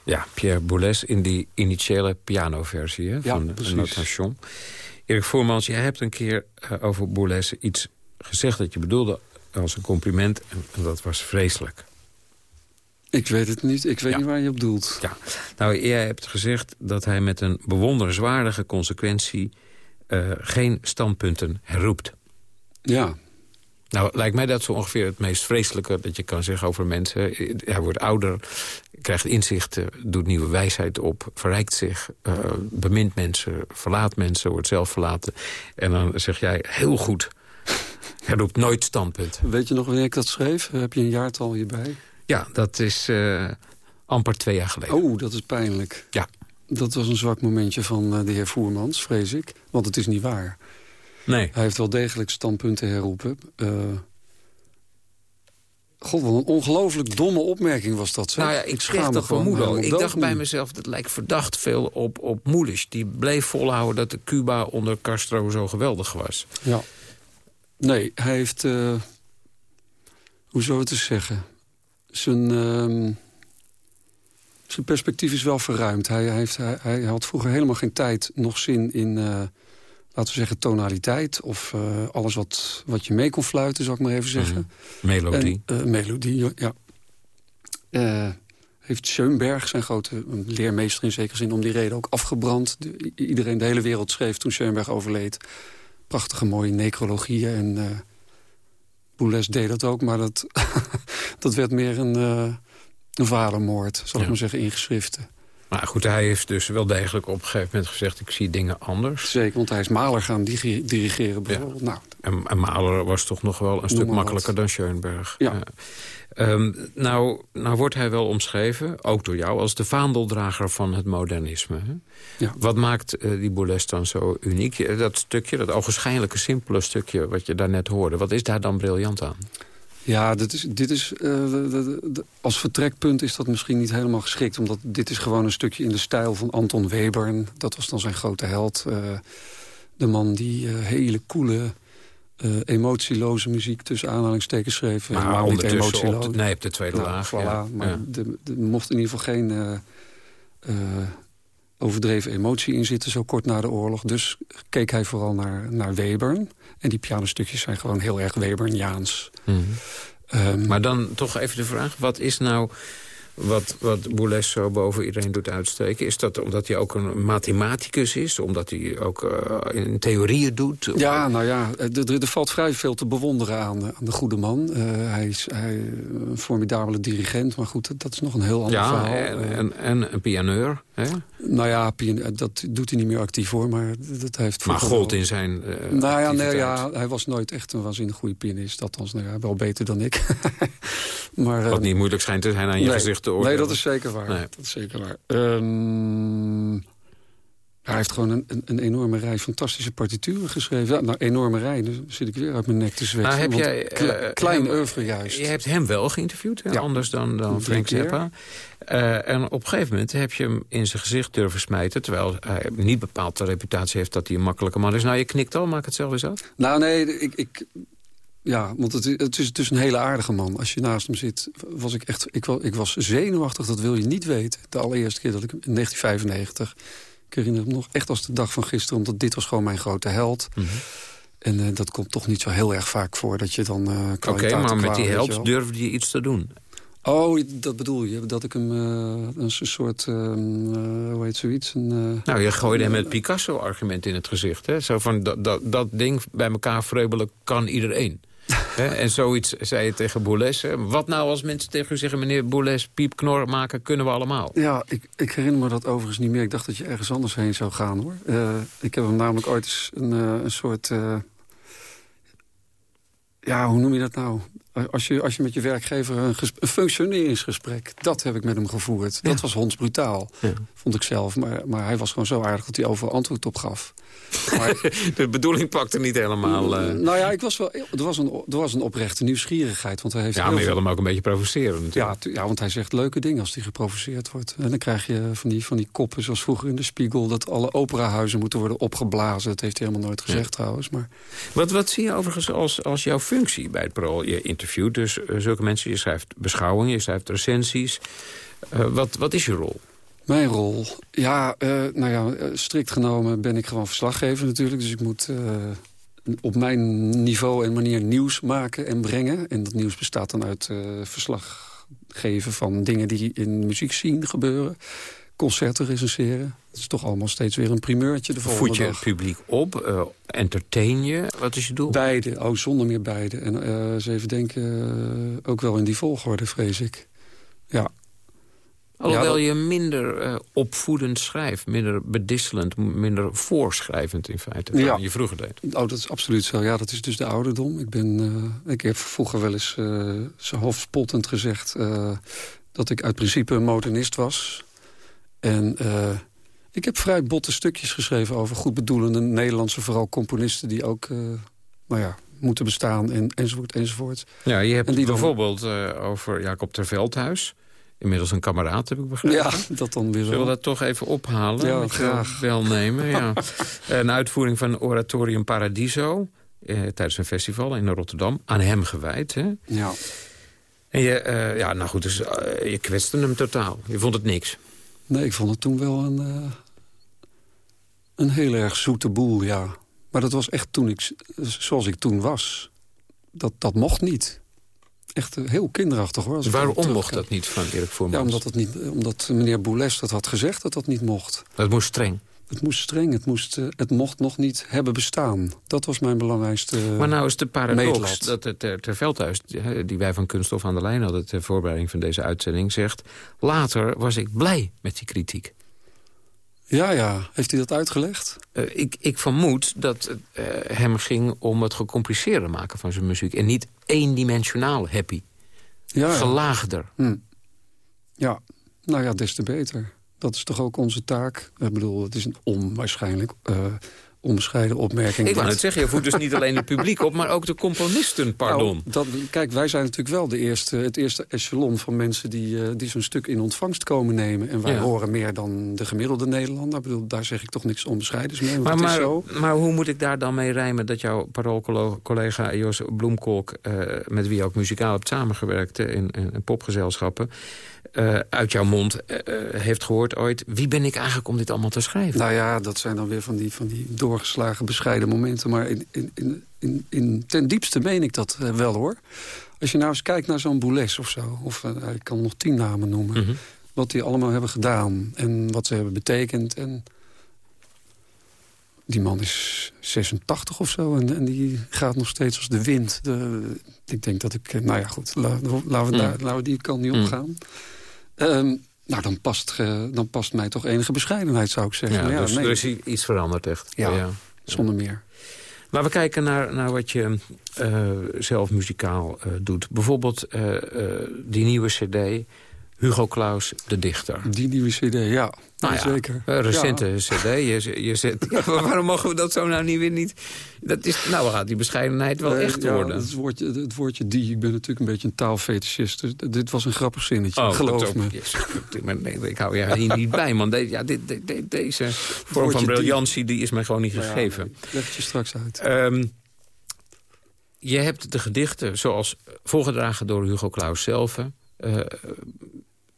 S10: Ja, Pierre Boulez in die initiële pianoversie hè,
S11: Ja,
S10: van
S11: precies.
S10: Notation. Erik Voormans, jij hebt een keer eh, over Boulez iets gezegd... dat je bedoelde als een compliment en, en dat was vreselijk.
S11: Ik weet het niet. Ik weet niet waar je op doelt.
S10: Ja. Nou, jij hebt gezegd dat hij met een bewonderenswaardige consequentie... eh, geen standpunten herroept.
S11: Ja.
S10: Nou, lijkt mij dat zo ongeveer het meest vreselijke dat je kan zeggen over mensen. Hij wordt ouder, krijgt inzichten, doet nieuwe wijsheid op... verrijkt zich, eh, bemint mensen, verlaat mensen, wordt zelf verlaten. En dan zeg jij, heel goed, hij roept nooit standpunt.
S11: Weet je nog wanneer ik dat schreef? Heb je een jaartal hierbij?
S10: Ja, dat is eh, amper twee jaar geleden.
S11: Oh, dat is pijnlijk.
S10: Ja.
S11: Dat was een zwak momentje van eh, de heer Voermans, vrees ik. Want het is niet waar.
S10: Nee.
S11: Hij heeft wel degelijk standpunten herroepen. Eh, God, wat een ongelooflijk domme opmerking was dat. Zeg.
S10: Nou ja, ik
S11: schaam
S10: kreeg
S11: me
S10: dat vermoeden. Ik dacht bij mezelf, dat lijkt verdacht veel op, op Moelisch. Die bleef volhouden dat de Cuba onder Castro zo geweldig was.
S11: Ja. Nee, hij heeft... eh, hoe zou het eens zeggen? Zijn, ehm, zijn perspectief is wel verruimd. Hij, hij, heeft, hij, hij had vroeger helemaal geen tijd, nog zin in... eh, laten we zeggen, tonaliteit. Of eh, alles wat, wat je mee kon fluiten, zal ik maar even zeggen.
S10: Melodie.
S11: En, eh, melodie, ja. Eh, heeft Schoenberg, zijn grote leermeester in zekere zin... om die reden ook afgebrand. De- iedereen, de hele wereld schreef toen Schoenberg overleed. Prachtige mooie necrologieën. En eh Boulez deed dat ook, maar dat, dat werd meer een, een vadermoord. Zal ik maar zeggen, in geschriften.
S10: Maar goed, hij heeft dus wel degelijk op een gegeven moment gezegd... ik zie dingen anders.
S11: Zeker, want hij is Mahler gaan dirigeren bijvoorbeeld. Nou,
S10: En, en Mahler was toch nog wel een stuk makkelijker
S11: wat.
S10: dan Schoenberg.
S11: Ja.
S10: Eh, ehm, nou, nou wordt hij wel omschreven, ook door jou... als de vaandeldrager van het modernisme. Hè?
S11: Ja.
S10: Wat maakt eh, die Boulez dan zo uniek? Dat stukje, dat ogenschijnlijke simpele stukje... wat je daarnet hoorde, wat is daar dan briljant aan?
S11: Ja, dit is, dit is, eh, de- de- de- als vertrekpunt is dat misschien niet helemaal geschikt. Omdat dit is gewoon een stukje in de stijl van Anton Webern. Dat was dan zijn grote held. eh, de man die eh, hele coole, emotieloze muziek tussen aanhalingstekens schreef.
S10: Maar
S11: Helemaal niet
S10: op
S11: emotieloos.
S10: de- nee, op de tweede laag,
S11: voilà,
S10: ja.
S11: maar
S10: Ja.
S11: er mocht in ieder geval geen overdreven emotie in zitten... zo kort na de oorlog. Dus keek hij vooral naar, naar Webern. En die pianostukjes zijn gewoon heel erg Weberniaans. Ehm,
S10: Maar dan toch even de vraag, wat is nou wat, wat Boulez zo boven iedereen doet uitsteken? Is dat omdat hij ook een mathematicus is? Omdat hij ook eh, in theorieën doet?
S11: Ja, nou ja, er, valt vrij veel te bewonderen aan, aan de goede man. Eh, hij is hij, een formidabele dirigent, maar goed, dat, dat is nog een heel ander
S10: Ja,
S11: verhaal.
S10: en,
S11: Eh,
S10: en, en een pianeur. Hè?
S11: nou ja, dat doet hij niet meer actief hoor, maar dat heeft...
S10: Maar gold in zijn eh,
S11: nou ja, nee, ja, hij was nooit echt een waanzinnig goede pianist. Althans, nou ja, wel beter dan ik. maar,
S10: Wat niet moeilijk schijnt te zijn aan je
S11: nee,
S10: gezicht te
S11: Nee, dat is zeker waar.
S10: Nee.
S11: Dat is zeker waar. Ehm, hij heeft gewoon een, een, een enorme rij fantastische partituren geschreven. Ja, nou, enorme rij, dan zit ik weer uit mijn nek te zweten.
S10: Nou, heb jij,
S11: kle-
S10: eh,
S11: klein oeuvre juist.
S10: Je hebt hem wel geïnterviewd, hè?
S11: Ja.
S10: anders dan, dan Frank. Zappa. Eh, en op een gegeven moment heb je hem in zijn gezicht durven smijten... terwijl hij niet bepaald de reputatie heeft dat hij een makkelijke man is. Nou, je knikt al, maak het zelf eens af.
S11: Nou, nee, ik... ik ja, want het, het is een hele aardige man. Als je naast hem zit, was ik echt... Ik was, ik was zenuwachtig, dat wil je niet weten. De allereerste keer dat ik... In 1995. Ik herinner me nog echt als de dag van gisteren... omdat dit was gewoon mijn grote held. En eh, dat komt toch niet zo heel erg vaak voor dat je dan uh,
S10: Oké, maar met die helpt durfde je iets te doen?
S11: Oh, dat bedoel je? Dat ik hem uh, een soort, uh, hoe heet zoiets? Een,
S10: nou, je gooide hem het Picasso-argument in het gezicht. Hè? Zo van, dat, dat, dat ding bij elkaar vreubelen kan iedereen. En zoiets zei je tegen Boulez. Wat nou als mensen tegen u zeggen... meneer Boulez, piepknor maken kunnen we allemaal?
S11: Ja, ik, ik, herinner me dat overigens niet meer. Ik dacht dat je ergens anders heen zou gaan, hoor. ik heb hem namelijk ooit een, een soort ja, hoe noem je dat nou? Als je, als je met je werkgever een, een functioneringsgesprek... dat heb ik met hem gevoerd. Dat was hondsbrutaal, ja. vond ik zelf. Maar, maar hij was gewoon zo aardig dat hij overal antwoord op gaf.
S10: Maar, de bedoeling pakte niet helemaal... Uh...
S11: Nou ja, ik was wel, er, was een, er was een oprechte nieuwsgierigheid. Want hij heeft
S10: ja, maar je wil hem ook een beetje provoceren
S11: natuurlijk. Ja, ja, want hij zegt leuke dingen als hij geprovoceerd wordt. En dan krijg je van die, van die koppen zoals vroeger in de Spiegel... dat alle operahuizen moeten worden opgeblazen. Dat heeft hij helemaal nooit gezegd trouwens. Maar...
S10: Wat, wat zie je overigens als, als jouw functie bij het Parool? Je dus uh, zulke mensen, je schrijft beschouwingen, je schrijft recensies. Uh, wat, wat is je rol?
S11: Mijn rol? Ja, uh, nou ja, strikt genomen ben ik gewoon verslaggever natuurlijk. Dus ik moet op mijn niveau en manier nieuws maken en brengen. En dat nieuws bestaat dan uit uh, verslag geven van dingen die in muziek zien gebeuren. Concerten recenseren. Het is toch allemaal steeds weer een primeurtje de volgende
S10: Voed je
S11: dag.
S10: het publiek op? Uh, entertain je? Wat is je doel?
S11: Beide. Oh, zonder meer beide. En uh, eens even denken, ook wel in die volgorde, vrees ik. Ja,
S10: Alhoewel ja, dat... je minder opvoedend schrijft, minder bedisselend, minder voorschrijvend in feite dan
S11: ja.
S10: je vroeger deed.
S11: Oh, dat is absoluut zo. Ja, dat is dus de ouderdom. Ik, ben, ik heb vroeger wel eens zo hoofdspottend gezegd dat ik uit principe een modernist was. En ik heb vrij botte stukjes geschreven over goedbedoelende Nederlandse, vooral componisten die ook, nou ja, moeten bestaan en, enzovoort, enzovoort.
S10: Ja, je hebt en die bijvoorbeeld dan... over Jacob ter Veldhuis. Inmiddels een kameraad, heb ik begrepen.
S11: Ja, dat dan weer zo.
S10: Zullen we dat toch even ophalen?
S11: Ja, graag.
S10: Wel nemen, ja. een uitvoering van Oratorium Paradiso... Eh, tijdens een festival in Rotterdam. Aan hem gewijd, hè?
S11: Ja.
S10: En je, uh, ja, nou goed, dus, uh, je kwetste hem totaal. Je vond het niks.
S11: Nee, ik vond het toen wel een, uh, een heel erg zoete boel, ja. Maar dat was echt toen ik, zoals ik toen was. Dat, dat mocht niet echt heel kinderachtig hoor.
S10: Waarom mocht dat niet van Erik Voormans?
S11: Ja, omdat, het niet, omdat meneer Boulez dat had gezegd dat dat niet mocht.
S10: Dat moest streng?
S11: Het moest streng, het, moest, het mocht nog niet hebben bestaan. Dat was mijn belangrijkste
S10: Maar nou is de paradox meetlat. dat het ter, ter Veldhuis... die wij van Kunststof aan de lijn hadden... ter voorbereiding van deze uitzending zegt... later was ik blij met die kritiek.
S11: Ja, ja. Heeft hij dat uitgelegd?
S10: Uh, ik, ik vermoed dat het uh, hem ging om het gecompliceerder maken van zijn muziek. En niet eendimensionaal happy.
S11: Ja,
S10: Gelaagder.
S11: Hm. Ja, nou ja, des te beter. Dat is toch ook onze taak? Ik bedoel, het is een onwaarschijnlijk... Uh, onbescheiden opmerking.
S10: Ik wou net zeggen, je voert dus niet alleen het publiek op... maar ook de componisten, pardon.
S11: Nou, dat, kijk, wij zijn natuurlijk wel de eerste, het eerste echelon van mensen... die, uh, die zo'n stuk in ontvangst komen nemen. En wij ja. horen meer dan de gemiddelde Nederlander. Ik bedoel, daar zeg ik toch niks onbescheidens mee.
S10: Maar, maar, zo. maar hoe moet ik daar dan mee rijmen... dat jouw paroolcollega Jos Bloemkolk... Uh, met wie je ook muzikaal hebt samengewerkt in, in popgezelschappen... Uit jouw mond heeft gehoord ooit... wie ben ik eigenlijk om dit allemaal te schrijven?
S11: Nou ja, dat zijn dan weer van die, van die doorgeslagen bescheiden momenten. Maar in, in, in, in, in ten diepste meen ik dat uh, wel, hoor. Als je nou eens kijkt naar zo'n Boulez of zo... of ik kan nog tien namen noemen... Mm -hmm. wat die allemaal hebben gedaan en wat ze hebben betekend... en die man is 86 of zo en, en, die gaat nog steeds als de wind. De, ik denk dat ik... Nou ja, goed, la, laten, we daar, mm. laten we die kant niet opgaan. Mm. Um, nou, dan past, uh, dan past mij toch enige bescheidenheid, zou ik zeggen.
S10: Ja, dus
S11: nee.
S10: er is iets veranderd, echt.
S11: Ja, ja. zonder meer.
S10: Maar we kijken naar, naar wat je uh, zelf muzikaal uh, doet. Bijvoorbeeld die nieuwe cd... Hugo Claus, de dichter.
S11: Die nieuwe cd, ja.
S10: Nou ja,
S11: zeker.
S10: Recente ja. cd. Je, je zet, ja, waarom mogen we dat zo nou niet weer niet... Dat is, nou gaat die bescheidenheid wel echt
S11: ja,
S10: worden.
S11: Het woordje, het woordje die, ik ben natuurlijk een beetje een taalfetischist. Dus dit was een grappig zinnetje,
S10: oh,
S11: geloof me.
S10: Yes, ik hou je hier niet bij, man. De, ja, dit, de, de, deze vorm van briljantie die is mij gewoon niet gegeven.
S11: Leg het je straks uit.
S10: Um, je hebt de gedichten zoals voorgedragen door Hugo Claus zelf... Uh,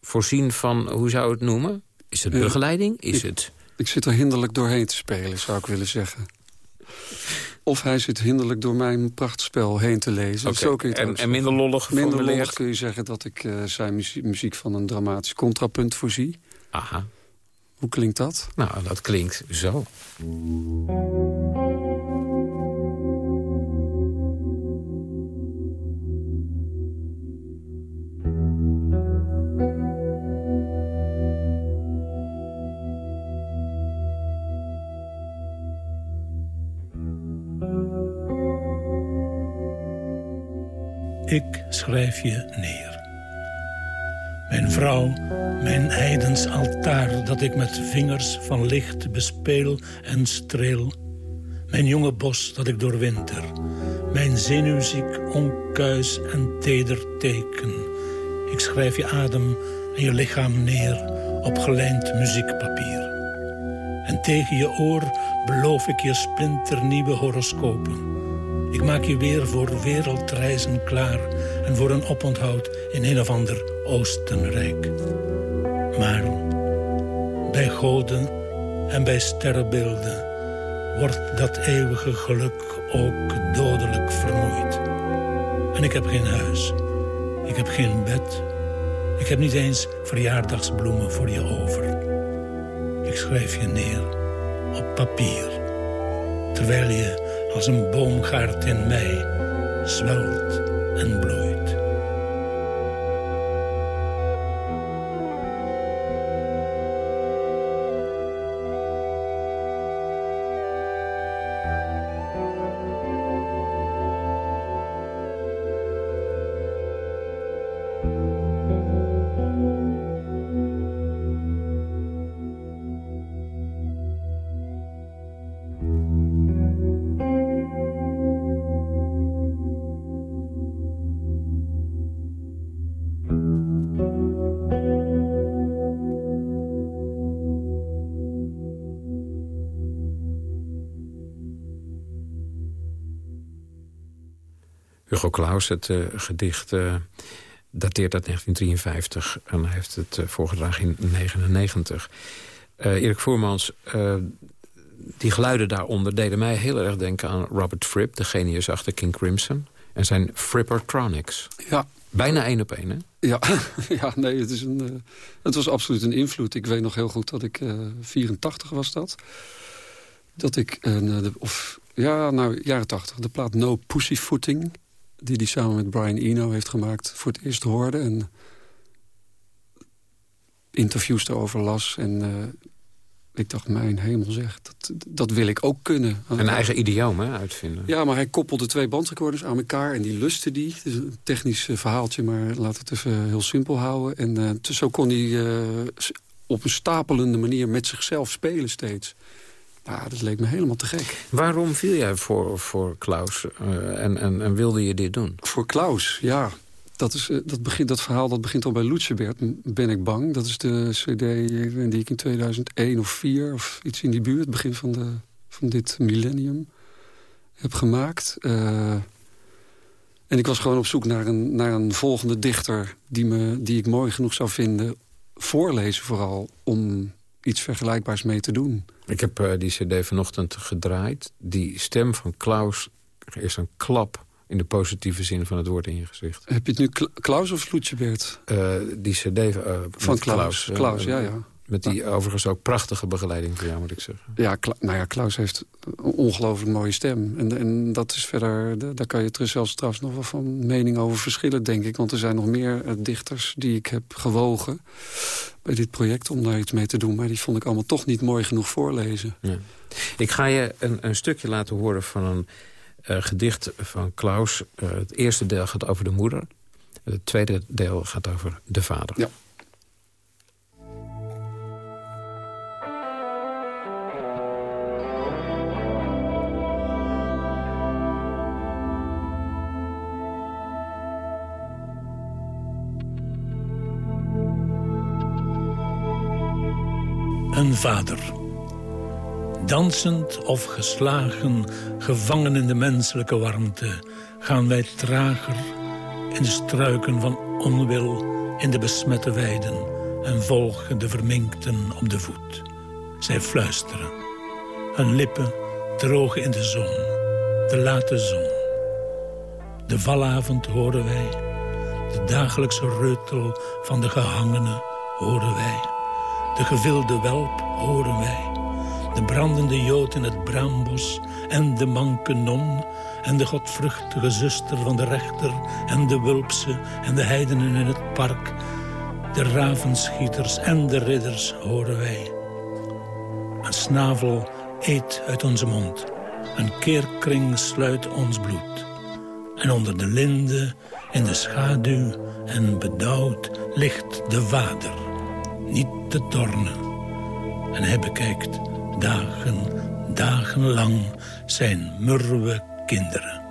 S10: voorzien van, hoe zou het noemen? Is het begeleiding? Is
S11: ik,
S10: het...
S11: Ik zit er hinderlijk doorheen te spelen, zou ik willen zeggen. Of hij zit hinderlijk door mijn prachtspel heen te lezen. Zo kun je het
S10: en- en minder lollig
S11: Minder lollig kun je zeggen dat ik eh, zijn muziek, muziek van een dramatisch contrapunt voorzie.
S10: Aha.
S11: Hoe klinkt dat?
S10: Nou, dat klinkt zo.
S14: Ik schrijf je neer. Mijn vrouw, mijn heidens altaar dat ik met vingers van licht bespeel en streel. Mijn jonge bos dat ik doorwinter. Mijn zenuwziek, onkuis en teder teken. Ik schrijf je adem en je lichaam neer op gelijnd muziekpapier. En tegen je oor beloof ik je splinternieuwe horoscopen. Ik maak je weer voor wereldreizen klaar... en voor een oponthoud in een of ander Oostenrijk. Maar bij goden en bij sterrenbeelden... wordt dat eeuwige geluk ook dodelijk vermoeid. En ik heb geen huis. Ik heb geen bed. Ik heb niet eens verjaardagsbloemen voor je over. Ik schrijf je neer op papier. Terwijl je als een boomgaard in mei zwelt en bloeit.
S10: Hugo Claus, het eh, gedicht eh, dateert uit 1953 en hij heeft het eh, voorgedragen in 1999. Eh Erik Voermans, die geluiden daaronder deden mij heel erg denken aan Robert Fripp... de genius achter King Crimson en zijn Frippertronics.
S11: Ja.
S10: Bijna één op één, hè?
S11: Ja, ja nee, het, is een, het was absoluut een invloed. Ik weet nog heel goed dat ik, eh 84 was dat. Dat ik, de, of ja, nou, jaren 80, de plaat No Pussyfooting... die hij samen met Brian Eno heeft gemaakt, voor het eerst hoorde. En interviews erover las. En eh, ik dacht, mijn hemel zeg, dat, dat wil ik ook kunnen.
S10: Een eigen idioom, hè, uitvinden.
S11: Ja, maar hij koppelde twee bandrecorders aan elkaar en die lustte die. Het is een technisch eh, verhaaltje, maar laat het even heel simpel houden. En t- zo kon hij op een stapelende manier met zichzelf spelen steeds. Dat leek me helemaal te gek.
S10: Waarom viel jij voor, voor Klaus eh, en, en, en wilde je dit doen?
S11: Voor Klaus, ja. Dat, is, eh, dat, begint, dat verhaal dat begint al bij Lutjebert, ben ik bang. Dat is de cd die ik in 2001 of 4 of iets in die buurt... begin van, de, van dit millennium heb gemaakt. Eh, en ik was gewoon op zoek naar een, naar een volgende dichter... Die, me, die ik mooi genoeg zou vinden, voorlezen vooral... om iets vergelijkbaars mee te doen.
S10: Ik heb eh, die cd vanochtend gedraaid. Die stem van Klaus is een klap in de positieve zin van het woord in je gezicht.
S11: Heb je het nu Kla- Klaus of Lutjebert?
S10: Eh, die cd eh,
S11: Van Klaus.
S10: eh,
S11: Klaus, ja, ja.
S10: Met die overigens ook prachtige begeleiding jou, moet ik zeggen.
S11: Ja, Kla- nou ja, Klaus heeft een ongelooflijk mooie stem. En, en dat is verder, da- daar kan je terug zelfs trouwens nog wel van mening over verschillen, denk ik. Want er zijn nog meer eh, dichters die ik heb gewogen bij dit project om daar iets mee te doen. Maar die vond ik allemaal toch niet mooi genoeg voorlezen.
S10: Ja. Ik ga je een, een stukje laten horen van een eh, gedicht van Klaus. Eh, het eerste deel gaat over de moeder. Het tweede deel gaat over de vader.
S11: Ja.
S14: Vader. Dansend of geslagen, gevangen in de menselijke warmte... gaan wij trager in de struiken van onwil... in de besmette weiden en volgen de verminkten op de voet. Zij fluisteren. Hun lippen drogen in de zon. de late zon. De valavond horen wij, de dagelijkse reutel van de gehangenen horen wij. De gevilde welp horen wij, de brandende jood in het braambos en de manke non en de godvruchtige zuster van de rechter en de wulpse en de heidenen in het park. De ravenschieters en de ridders horen wij. Een snavel eet uit onze mond. Een keerkring sluit ons bloed. En onder de linde, in de schaduw en bedauwd, ligt de vader. Niet de tornen. En hij bekijkt dagen, dagenlang zijn murwe kinderen.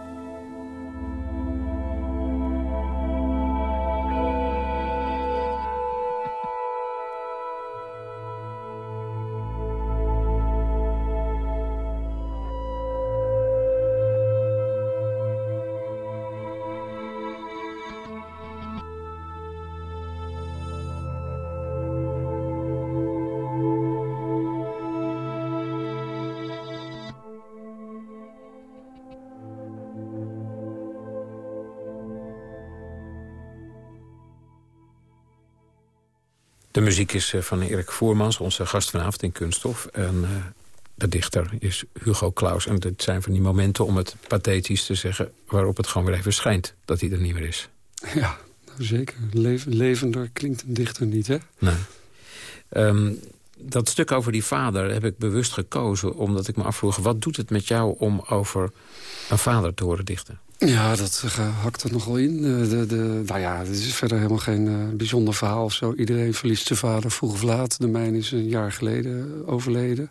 S10: Muziek is eh, van Erik Voermans, onze gast vanavond in Kunststof. En uh, de dichter is Hugo Claus. En dit zijn van die momenten om het pathetisch te zeggen... waarop het gewoon weer even schijnt dat hij er niet meer is.
S11: Ja, nou zeker. levender klinkt een dichter niet, hè?
S10: Nee. Um, dat stuk over die vader heb ik bewust gekozen... omdat ik me afvroeg, wat doet het met jou om over een vader te horen dichten?
S11: Ja, dat hakt er nogal in. De, de, nou ja, het is verder helemaal geen uh, bijzonder verhaal of zo. Iedereen verliest zijn vader vroeg of laat. De mijne is een jaar geleden overleden.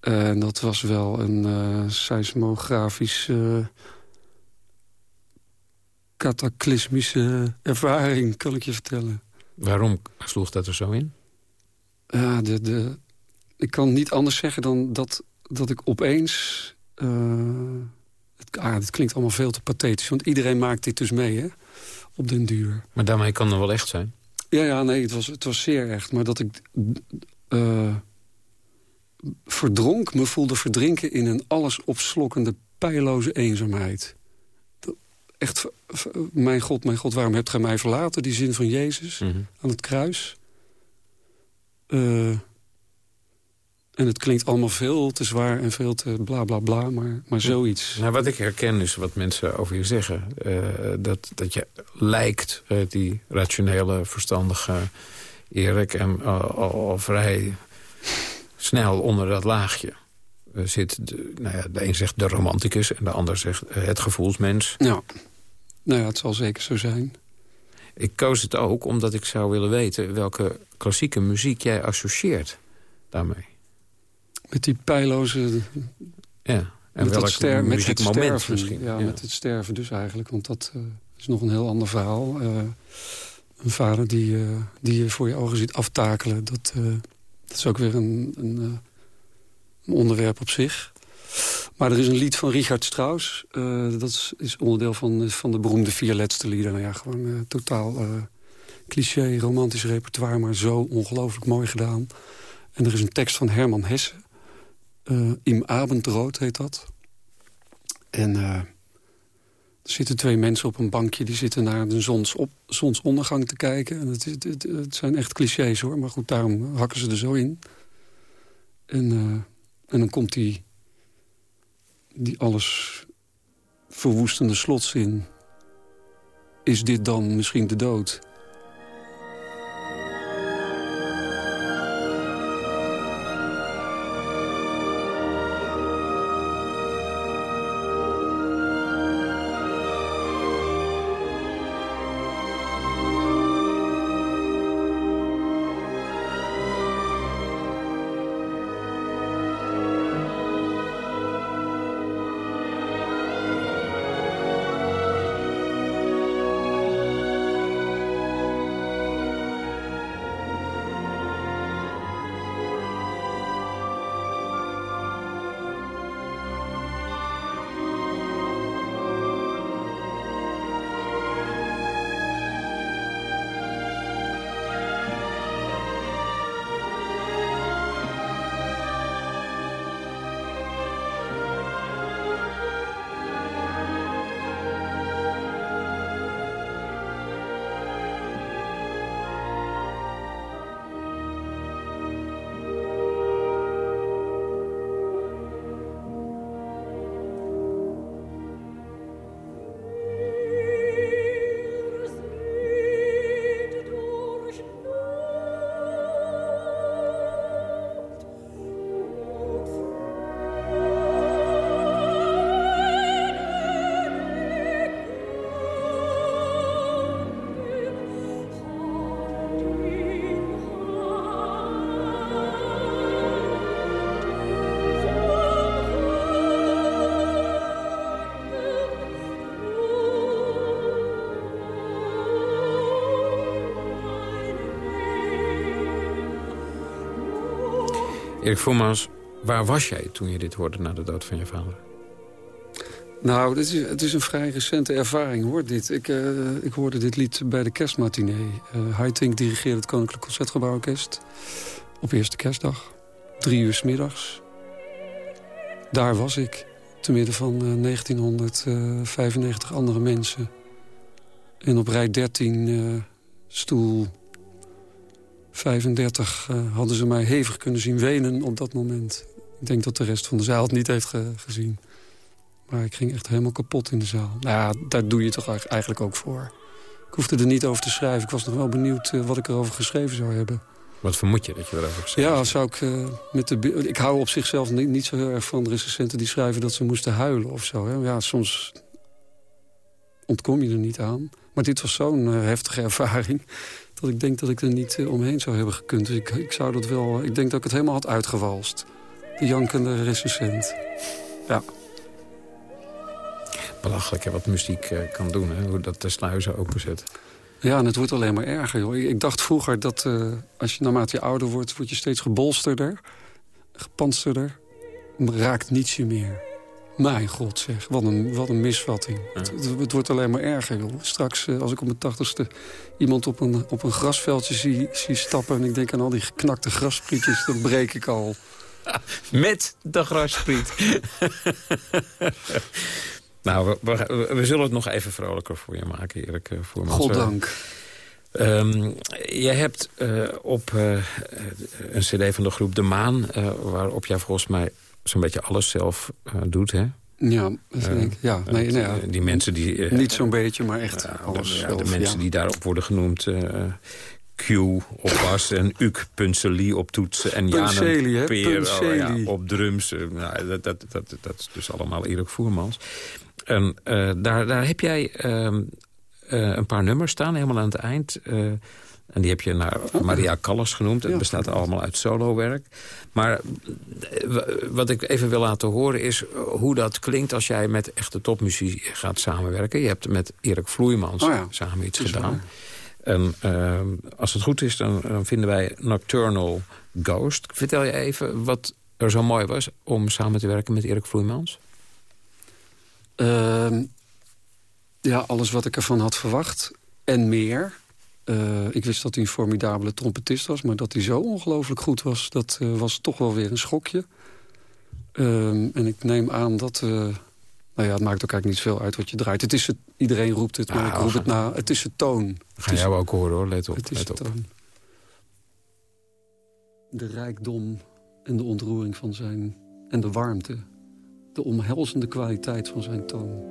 S11: En dat was wel een seismografische... cataclysmische ervaring, kan ik je vertellen.
S10: Waarom sloeg dat er zo in?
S11: Ja, de, de, ik kan niet anders zeggen dan dat, dat ik opeens... Uh, het, ah, het klinkt allemaal veel te pathetisch, want iedereen maakt dit dus mee, hè? Op den duur.
S10: Maar daarmee kan het wel echt zijn?
S11: Ja, ja, nee, het was, het was zeer echt. Maar dat ik uh, verdronk, me voelde verdrinken in een alles opslokkende, pijloze eenzaamheid. Echt, mijn God, mijn God, waarom hebt gij mij verlaten? Die zin van Jezus mm -hmm. aan het kruis. Uh, en het klinkt allemaal veel te zwaar en veel te bla bla bla, maar, maar zoiets.
S10: Nou, wat ik herken is wat mensen over je zeggen. Uh, dat, dat je lijkt, uh, die rationele, verstandige Erik... en al, al, vrij snel onder dat laagje zit... De, nou ja, de een zegt de romanticus en de ander zegt het gevoelsmens.
S11: Ja, nou ja, het zal zeker zo zijn.
S10: Ik koos het ook omdat ik zou willen weten... welke klassieke muziek jij associeert daarmee.
S11: Met die pijloze...
S10: Ja, en
S11: met
S10: welk
S11: ster met het sterven,
S10: misschien.
S11: Ja, ja, met het sterven dus eigenlijk. Want dat uh, is nog een heel ander verhaal. Uh, een vader die, uh, die je voor je ogen ziet aftakelen... dat, dat is ook weer een, een, een, onderwerp op zich. Maar er is een lied van Richard Strauss. dat is, is, onderdeel van, van de beroemde vier laatste lieden. Nou ja, gewoon totaal cliché, romantisch repertoire... maar zo ongelooflijk mooi gedaan. En er is een tekst van Herman Hesse. Uh, Im Abendrood heet dat. En uh, er zitten twee mensen op een bankje... die zitten naar de zonsop, zonsondergang te kijken. En het, het, het, zijn echt clichés, hoor. Maar goed, daarom hakken ze er zo in. En, uh, en dan komt die, die alles verwoestende slotzin. Is dit dan misschien de dood?
S10: Erik Voermans, waar was jij toen je dit hoorde na de dood van je vader?
S11: Nou, dit is, het is een vrij recente ervaring, hoor, dit. Ik, uh, ik hoorde dit lied bij de kerstmatinee. Uh, dirigeerde het Koninklijk Concertgebouworkest op eerste kerstdag. Drie uur s middags. Daar was ik, te midden van uh, 1995 andere mensen. En op rij 13, stoel 35, hadden ze mij hevig kunnen zien wenen op dat moment. Ik denk dat de rest van de zaal het niet heeft ge gezien. Maar ik ging echt helemaal kapot in de zaal. Nou ja, daar doe je toch eigenlijk ook voor. Ik hoefde er niet over te schrijven. Ik was nog wel benieuwd uh, wat ik erover geschreven zou hebben.
S10: Wat vermoed je dat je erover geschreven
S11: Ja, zou ik, uh, met de, ik hou op zichzelf niet, niet, zo heel erg van de recensenten die schrijven dat ze moesten huilen of zo. Hè. Ja, soms ontkom je er niet aan. Maar dit was zo'n heftige ervaring dat ik denk dat ik er niet omheen zou hebben gekund. Dus ik, ik zou dat wel. Ik denk dat ik het helemaal had uitgewalst. De jankende recensent. Ja
S10: belachelijk hè, wat muziek uh, kan doen. Hè? Hoe dat de sluizen openzet.
S11: Ja, en het wordt alleen maar erger. Joh. Ik, dacht vroeger dat uh, als je naarmate je ouder wordt... word je steeds gebolsterder, gepansterder. Raakt niets je meer. Mijn god zeg, wat een, wat een misvatting. Ja. Het, het, wordt alleen maar erger. Joh. Straks, uh, als ik op mijn tachtigste iemand op een, op een grasveldje zie, zie stappen... en ik denk aan al die geknakte grassprietjes, dan breek ik al.
S10: Met de grasspriet. Nou, we, we, we, zullen het nog even vrolijker voor je maken, Erik uh, Voermans.
S11: Goddank.
S10: Um, je hebt uh, op uh, een cd van de groep De Maan... waarop jij volgens mij zo'n beetje alles zelf doet, hè?
S11: Ja, denk, ja, nee, nee, ja.
S10: Die mensen die...
S11: Niet zo'n beetje, maar echt alles
S10: de,
S11: zelf,
S10: de mensen die daarop worden genoemd... Q op bas en Uk Puncelie op toetsen en Jan Peer oh, ja, op drums. Nou, dat, dat, dat, dat is dus allemaal Erik Voermans. En daar, daar heb jij uh, een paar nummers staan, helemaal aan het eind. En die heb je naar Maria Callas genoemd. Het bestaat allemaal uit solowerk. Maar wat ik even wil laten horen is hoe dat klinkt... als jij met echte topmuziek gaat samenwerken. Je hebt met Erik Vloeimans oh ja. samen iets gedaan. En ehm, als het goed is, dan, dan vinden wij Nocturnal Ghost. Vertel je even wat er zo mooi was om samen te werken met Erik Vloeimans?
S11: Uh, ja, alles wat ik ervan had verwacht. En meer. Uh, ik wist dat hij een formidabele trompetist was. Maar dat hij zo ongelooflijk goed was, dat uh, was toch wel weer een schokje. Uh, en ik neem aan dat... Uh, nou ja, het maakt ook eigenlijk niet veel uit wat je draait. Het is het, iedereen roept het, maar ik roep het na. Het is het toon.
S10: Ga jou ook horen hoor, let op.
S11: Het is
S10: let op.
S11: toon. De rijkdom en de ontroering van zijn... en de warmte de omhelzende kwaliteit van zijn toon.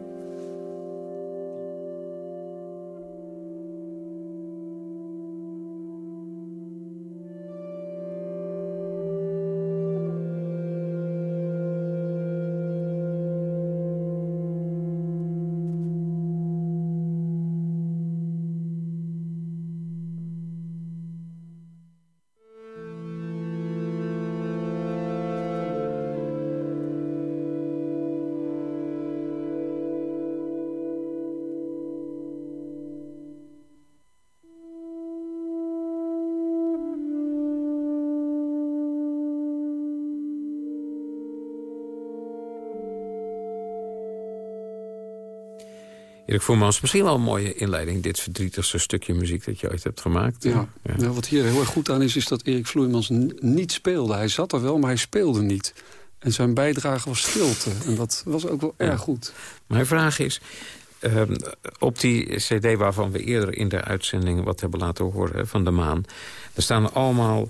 S10: Erik Voermans, misschien wel een mooie inleiding... dit verdrietigste stukje muziek dat je ooit hebt gemaakt.
S11: Ja. ja. Nou, wat hier heel erg goed aan is, is dat Erik Vloeimans niet speelde. Hij zat er wel, maar hij speelde niet. En zijn bijdrage was stilte. En dat was ook wel ja. erg goed.
S10: Mijn vraag is... Uh, op die cd waarvan we eerder in de uitzending wat hebben laten horen... van de maan, er staan allemaal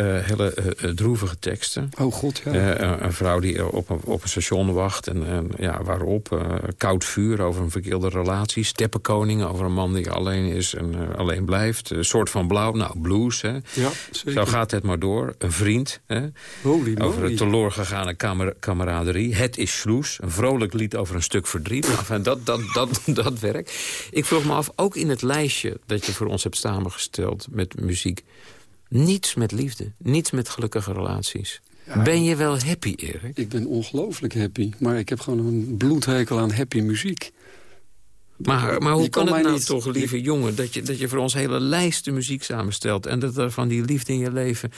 S10: uh, hele uh, droevige teksten.
S11: Oh god, ja.
S10: Uh, een vrouw die op een, op een station wacht. En, en ja, waarop? koud vuur over een verkeerde relatie. Steppenkoning over een man die alleen is en alleen blijft. Een soort van blauw. Nou, blues, hè.
S11: Ja.
S10: Zo gaat het maar door. Een vriend, hè.
S11: Holy
S10: over het teloor gegaane kamer kameraderie. Het is sloes. Een vrolijk lied over een stuk verdriet. Enfin, dat, dat, dat, dat werkt. Ik vroeg me af, ook in het lijstje dat je voor ons hebt samengesteld met muziek... Niets met liefde, niets met gelukkige relaties. Ja, ben je wel happy, Erik?
S11: Ik ben ongelooflijk happy, maar ik heb gewoon een bloedhekel aan happy muziek.
S10: Maar, maar hoe
S11: Je
S10: kan
S11: kan
S10: het nou
S11: niet-
S10: toch, lieve jongen... Dat je, dat je voor ons hele lijsten muziek samenstelt... en dat er van die liefde in je leven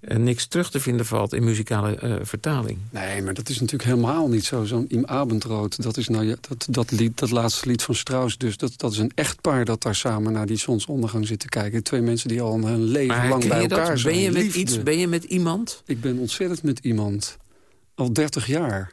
S10: eh, niks terug te vinden valt... in muzikale eh, vertaling?
S11: Nee, maar dat is natuurlijk helemaal niet zo. Zo'n Im Abendrood, dat is nou ja, dat, dat, lied, dat laatste lied van Strauss. Dus dat, dat is een echtpaar dat daar samen naar die zonsondergang zit te kijken. Twee mensen die al hun leven
S10: Maar
S11: lang bij
S10: je dat?
S11: elkaar zijn.
S10: Ben je met
S11: Liefde.
S10: iets? Ben je met iemand?
S11: Ik ben ontzettend met iemand. Al 30 jaar.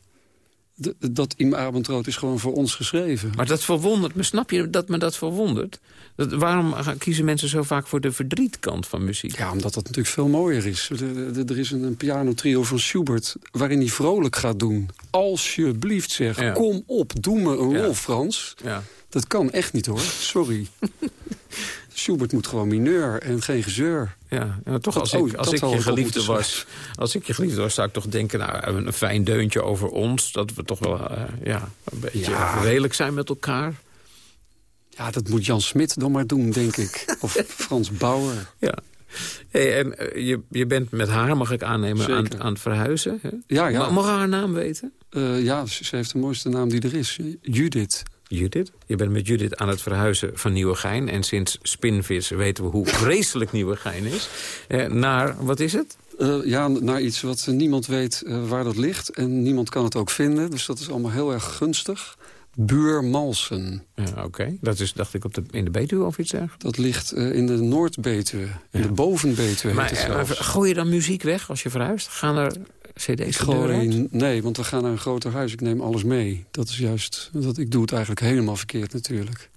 S11: Dat Im Abendrood is gewoon voor ons geschreven.
S10: Maar dat verwondert me. Snap je dat me dat verwondert? Dat, waarom kiezen mensen zo vaak voor de verdrietkant van muziek?
S11: Ja, omdat dat natuurlijk veel mooier is. Er- is een, een pianotrio van Schubert waarin hij vrolijk gaat doen. Alsjeblieft zeg,
S10: Ja.
S11: kom op, doe me een
S10: Ja.
S11: rol, Frans.
S10: Ja.
S11: Dat kan echt niet hoor, sorry. Schubert moet gewoon mineur en geen gezeur.
S10: Ja, ja, toch
S11: Dat-
S10: als
S11: oh,
S10: ik, als
S11: dat
S10: ik je geliefde was, als ik je geliefde was, zou ik toch denken, nou, een fijn deuntje over ons, dat we toch wel, eh, ja, een beetje
S11: Ja.
S10: redelijk zijn met elkaar.
S11: Ja, dat moet Jan Smit dan maar doen, denk ik. Of Frans Bauer.
S10: Ja. Hey, en eh, je, je bent met haar, mag ik aannemen, aan, aan het verhuizen. Hè?
S11: Ja, ja.
S10: Ma- Mag ik haar naam weten?
S11: Eh, ja, ze heeft de mooiste naam die er is. Judith.
S10: Judith. Je bent met Judith aan het verhuizen van Nieuwegein. En sinds Spinvis weten we hoe vreselijk Nieuwegein is. Eh, naar, wat is het?
S11: Eh, ja, naar iets wat niemand weet eh, waar dat ligt. En niemand kan het ook vinden. Dus dat is allemaal heel erg gunstig. Buurmalsen.
S10: Ja, Oké, dat is, dacht ik, op de, in de Betuwe of iets dergelijks.
S11: Dat ligt eh, in de Noord-Betuwe. In de Boven-Betuwe
S10: Maar,
S11: heet het zelfs.
S10: gooi je dan muziek weg als je verhuist? Gaan er cd's
S11: Ik
S10: de deur uit?
S11: gooi, nee, want we gaan naar een groter huis. Ik neem alles mee. Dat is juist... Dat, ik doe het eigenlijk helemaal verkeerd natuurlijk.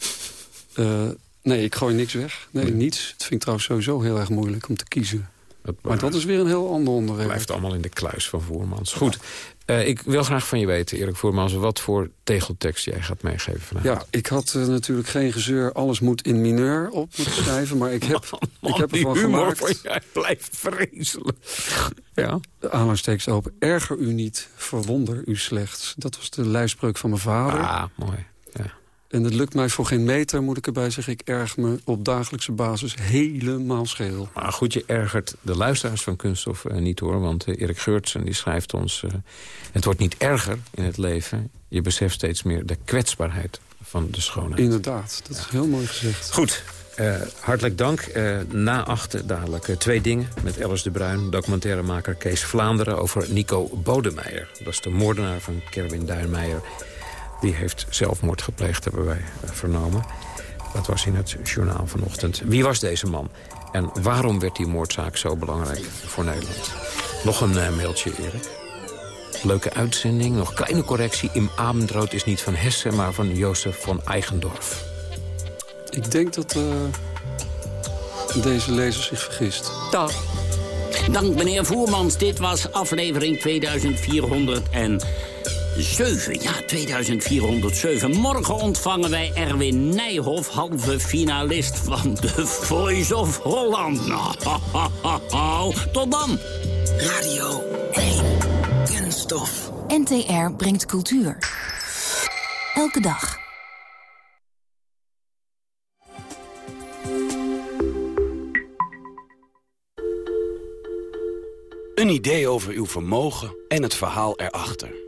S11: Eh, nee, ik gooi niks weg. Nee, niets. Het vind ik trouwens sowieso heel erg moeilijk om te kiezen. maar dat is weer een heel ander onderwerp.
S10: blijft allemaal in de kluis van Voermans. Goed, eh, ik wil graag van je weten, Erik Voermans... wat voor tegeltekst jij gaat meegeven vanavond.
S11: Ja, ik had eh, natuurlijk geen gezeur. Alles moet in mineur op moeten schrijven. Maar ik heb, ik heb ervan
S10: humor
S11: gemaakt...
S10: van jij blijft vreselijk. Ja.
S11: De aanhalingstekens open. Erger u niet, verwonder u slechts. Dat was de lijfspreuk van mijn vader.
S10: Ah, mooi.
S11: En het lukt mij voor geen meter, moet ik erbij zeggen. Ik erg me op dagelijkse basis helemaal scheel.
S10: Maar goed, je ergert de luisteraars van Kunststof eh, niet hoor. Want eh, Erik Geurtsen die schrijft ons... eh, het wordt niet erger in het leven. Je beseft steeds meer de kwetsbaarheid van de schoonheid.
S11: Inderdaad, dat is heel mooi gezegd.
S10: Goed, hartelijk dank. Na achter dadelijk twee dingen met Alice de Bruin... documentairemaker Kees Vlaanderen over Nico Bodemeijer. Dat is de moordenaar van Kerwin Duinmeijer. Die heeft zelfmoord gepleegd, hebben wij eh, vernomen. Dat was in het journaal vanochtend. Wie was deze man? En waarom werd die moordzaak zo belangrijk voor Nederland? Nog een eh, mailtje, Erik. Leuke uitzending, nog kleine correctie. Im Abendrood is niet van Hessen, maar van Jozef van Eigendorf.
S11: Ik denk dat eh, deze lezer zich vergist.
S9: Dag. Dank meneer Voermans. Dit was aflevering 2407. Ja, 2407. Morgen ontvangen wij Erwin Nijhoff, halve finalist van The Voice of Holland. Nou, tot dan.
S15: Radio 1. Kunststof.
S5: NTR brengt cultuur. Elke dag.
S3: Een idee over uw vermogen en het verhaal erachter.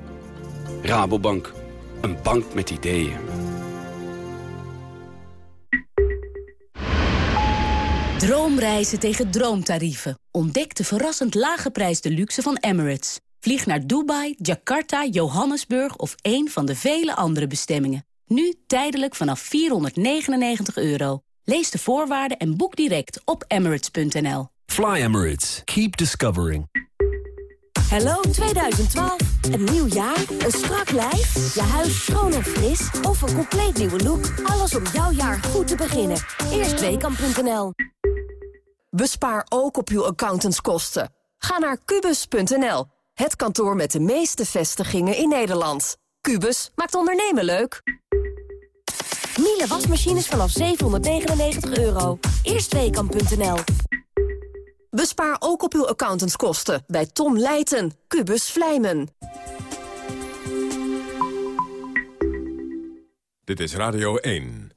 S3: Rabobank, een bank met ideeën.
S16: Droomreizen tegen droomtarieven. Ontdek de verrassend lage prijs de luxe van Emirates. Vlieg naar Dubai, Jakarta, Johannesburg of een van de vele andere bestemmingen. Nu tijdelijk vanaf 499 euro. Lees de voorwaarden en boek direct op emirates.nl.
S17: Fly Emirates. Keep discovering.
S18: Hello 2012. Een nieuw jaar, een strak lijf, je huis schoon en fris of een compleet nieuwe look. Alles om jouw jaar goed te beginnen. Eerstweekam.nl Bespaar ook op uw accountantskosten. Ga naar kubus.nl, het kantoor met de meeste vestigingen in Nederland. Kubus maakt ondernemen leuk. Miele wasmachines vanaf 799 euro. Eerstweekam.nl Bespaar ook op uw accountantskosten bij Tom Leijten, Cubus Vlijmen.
S8: Dit is Radio 1.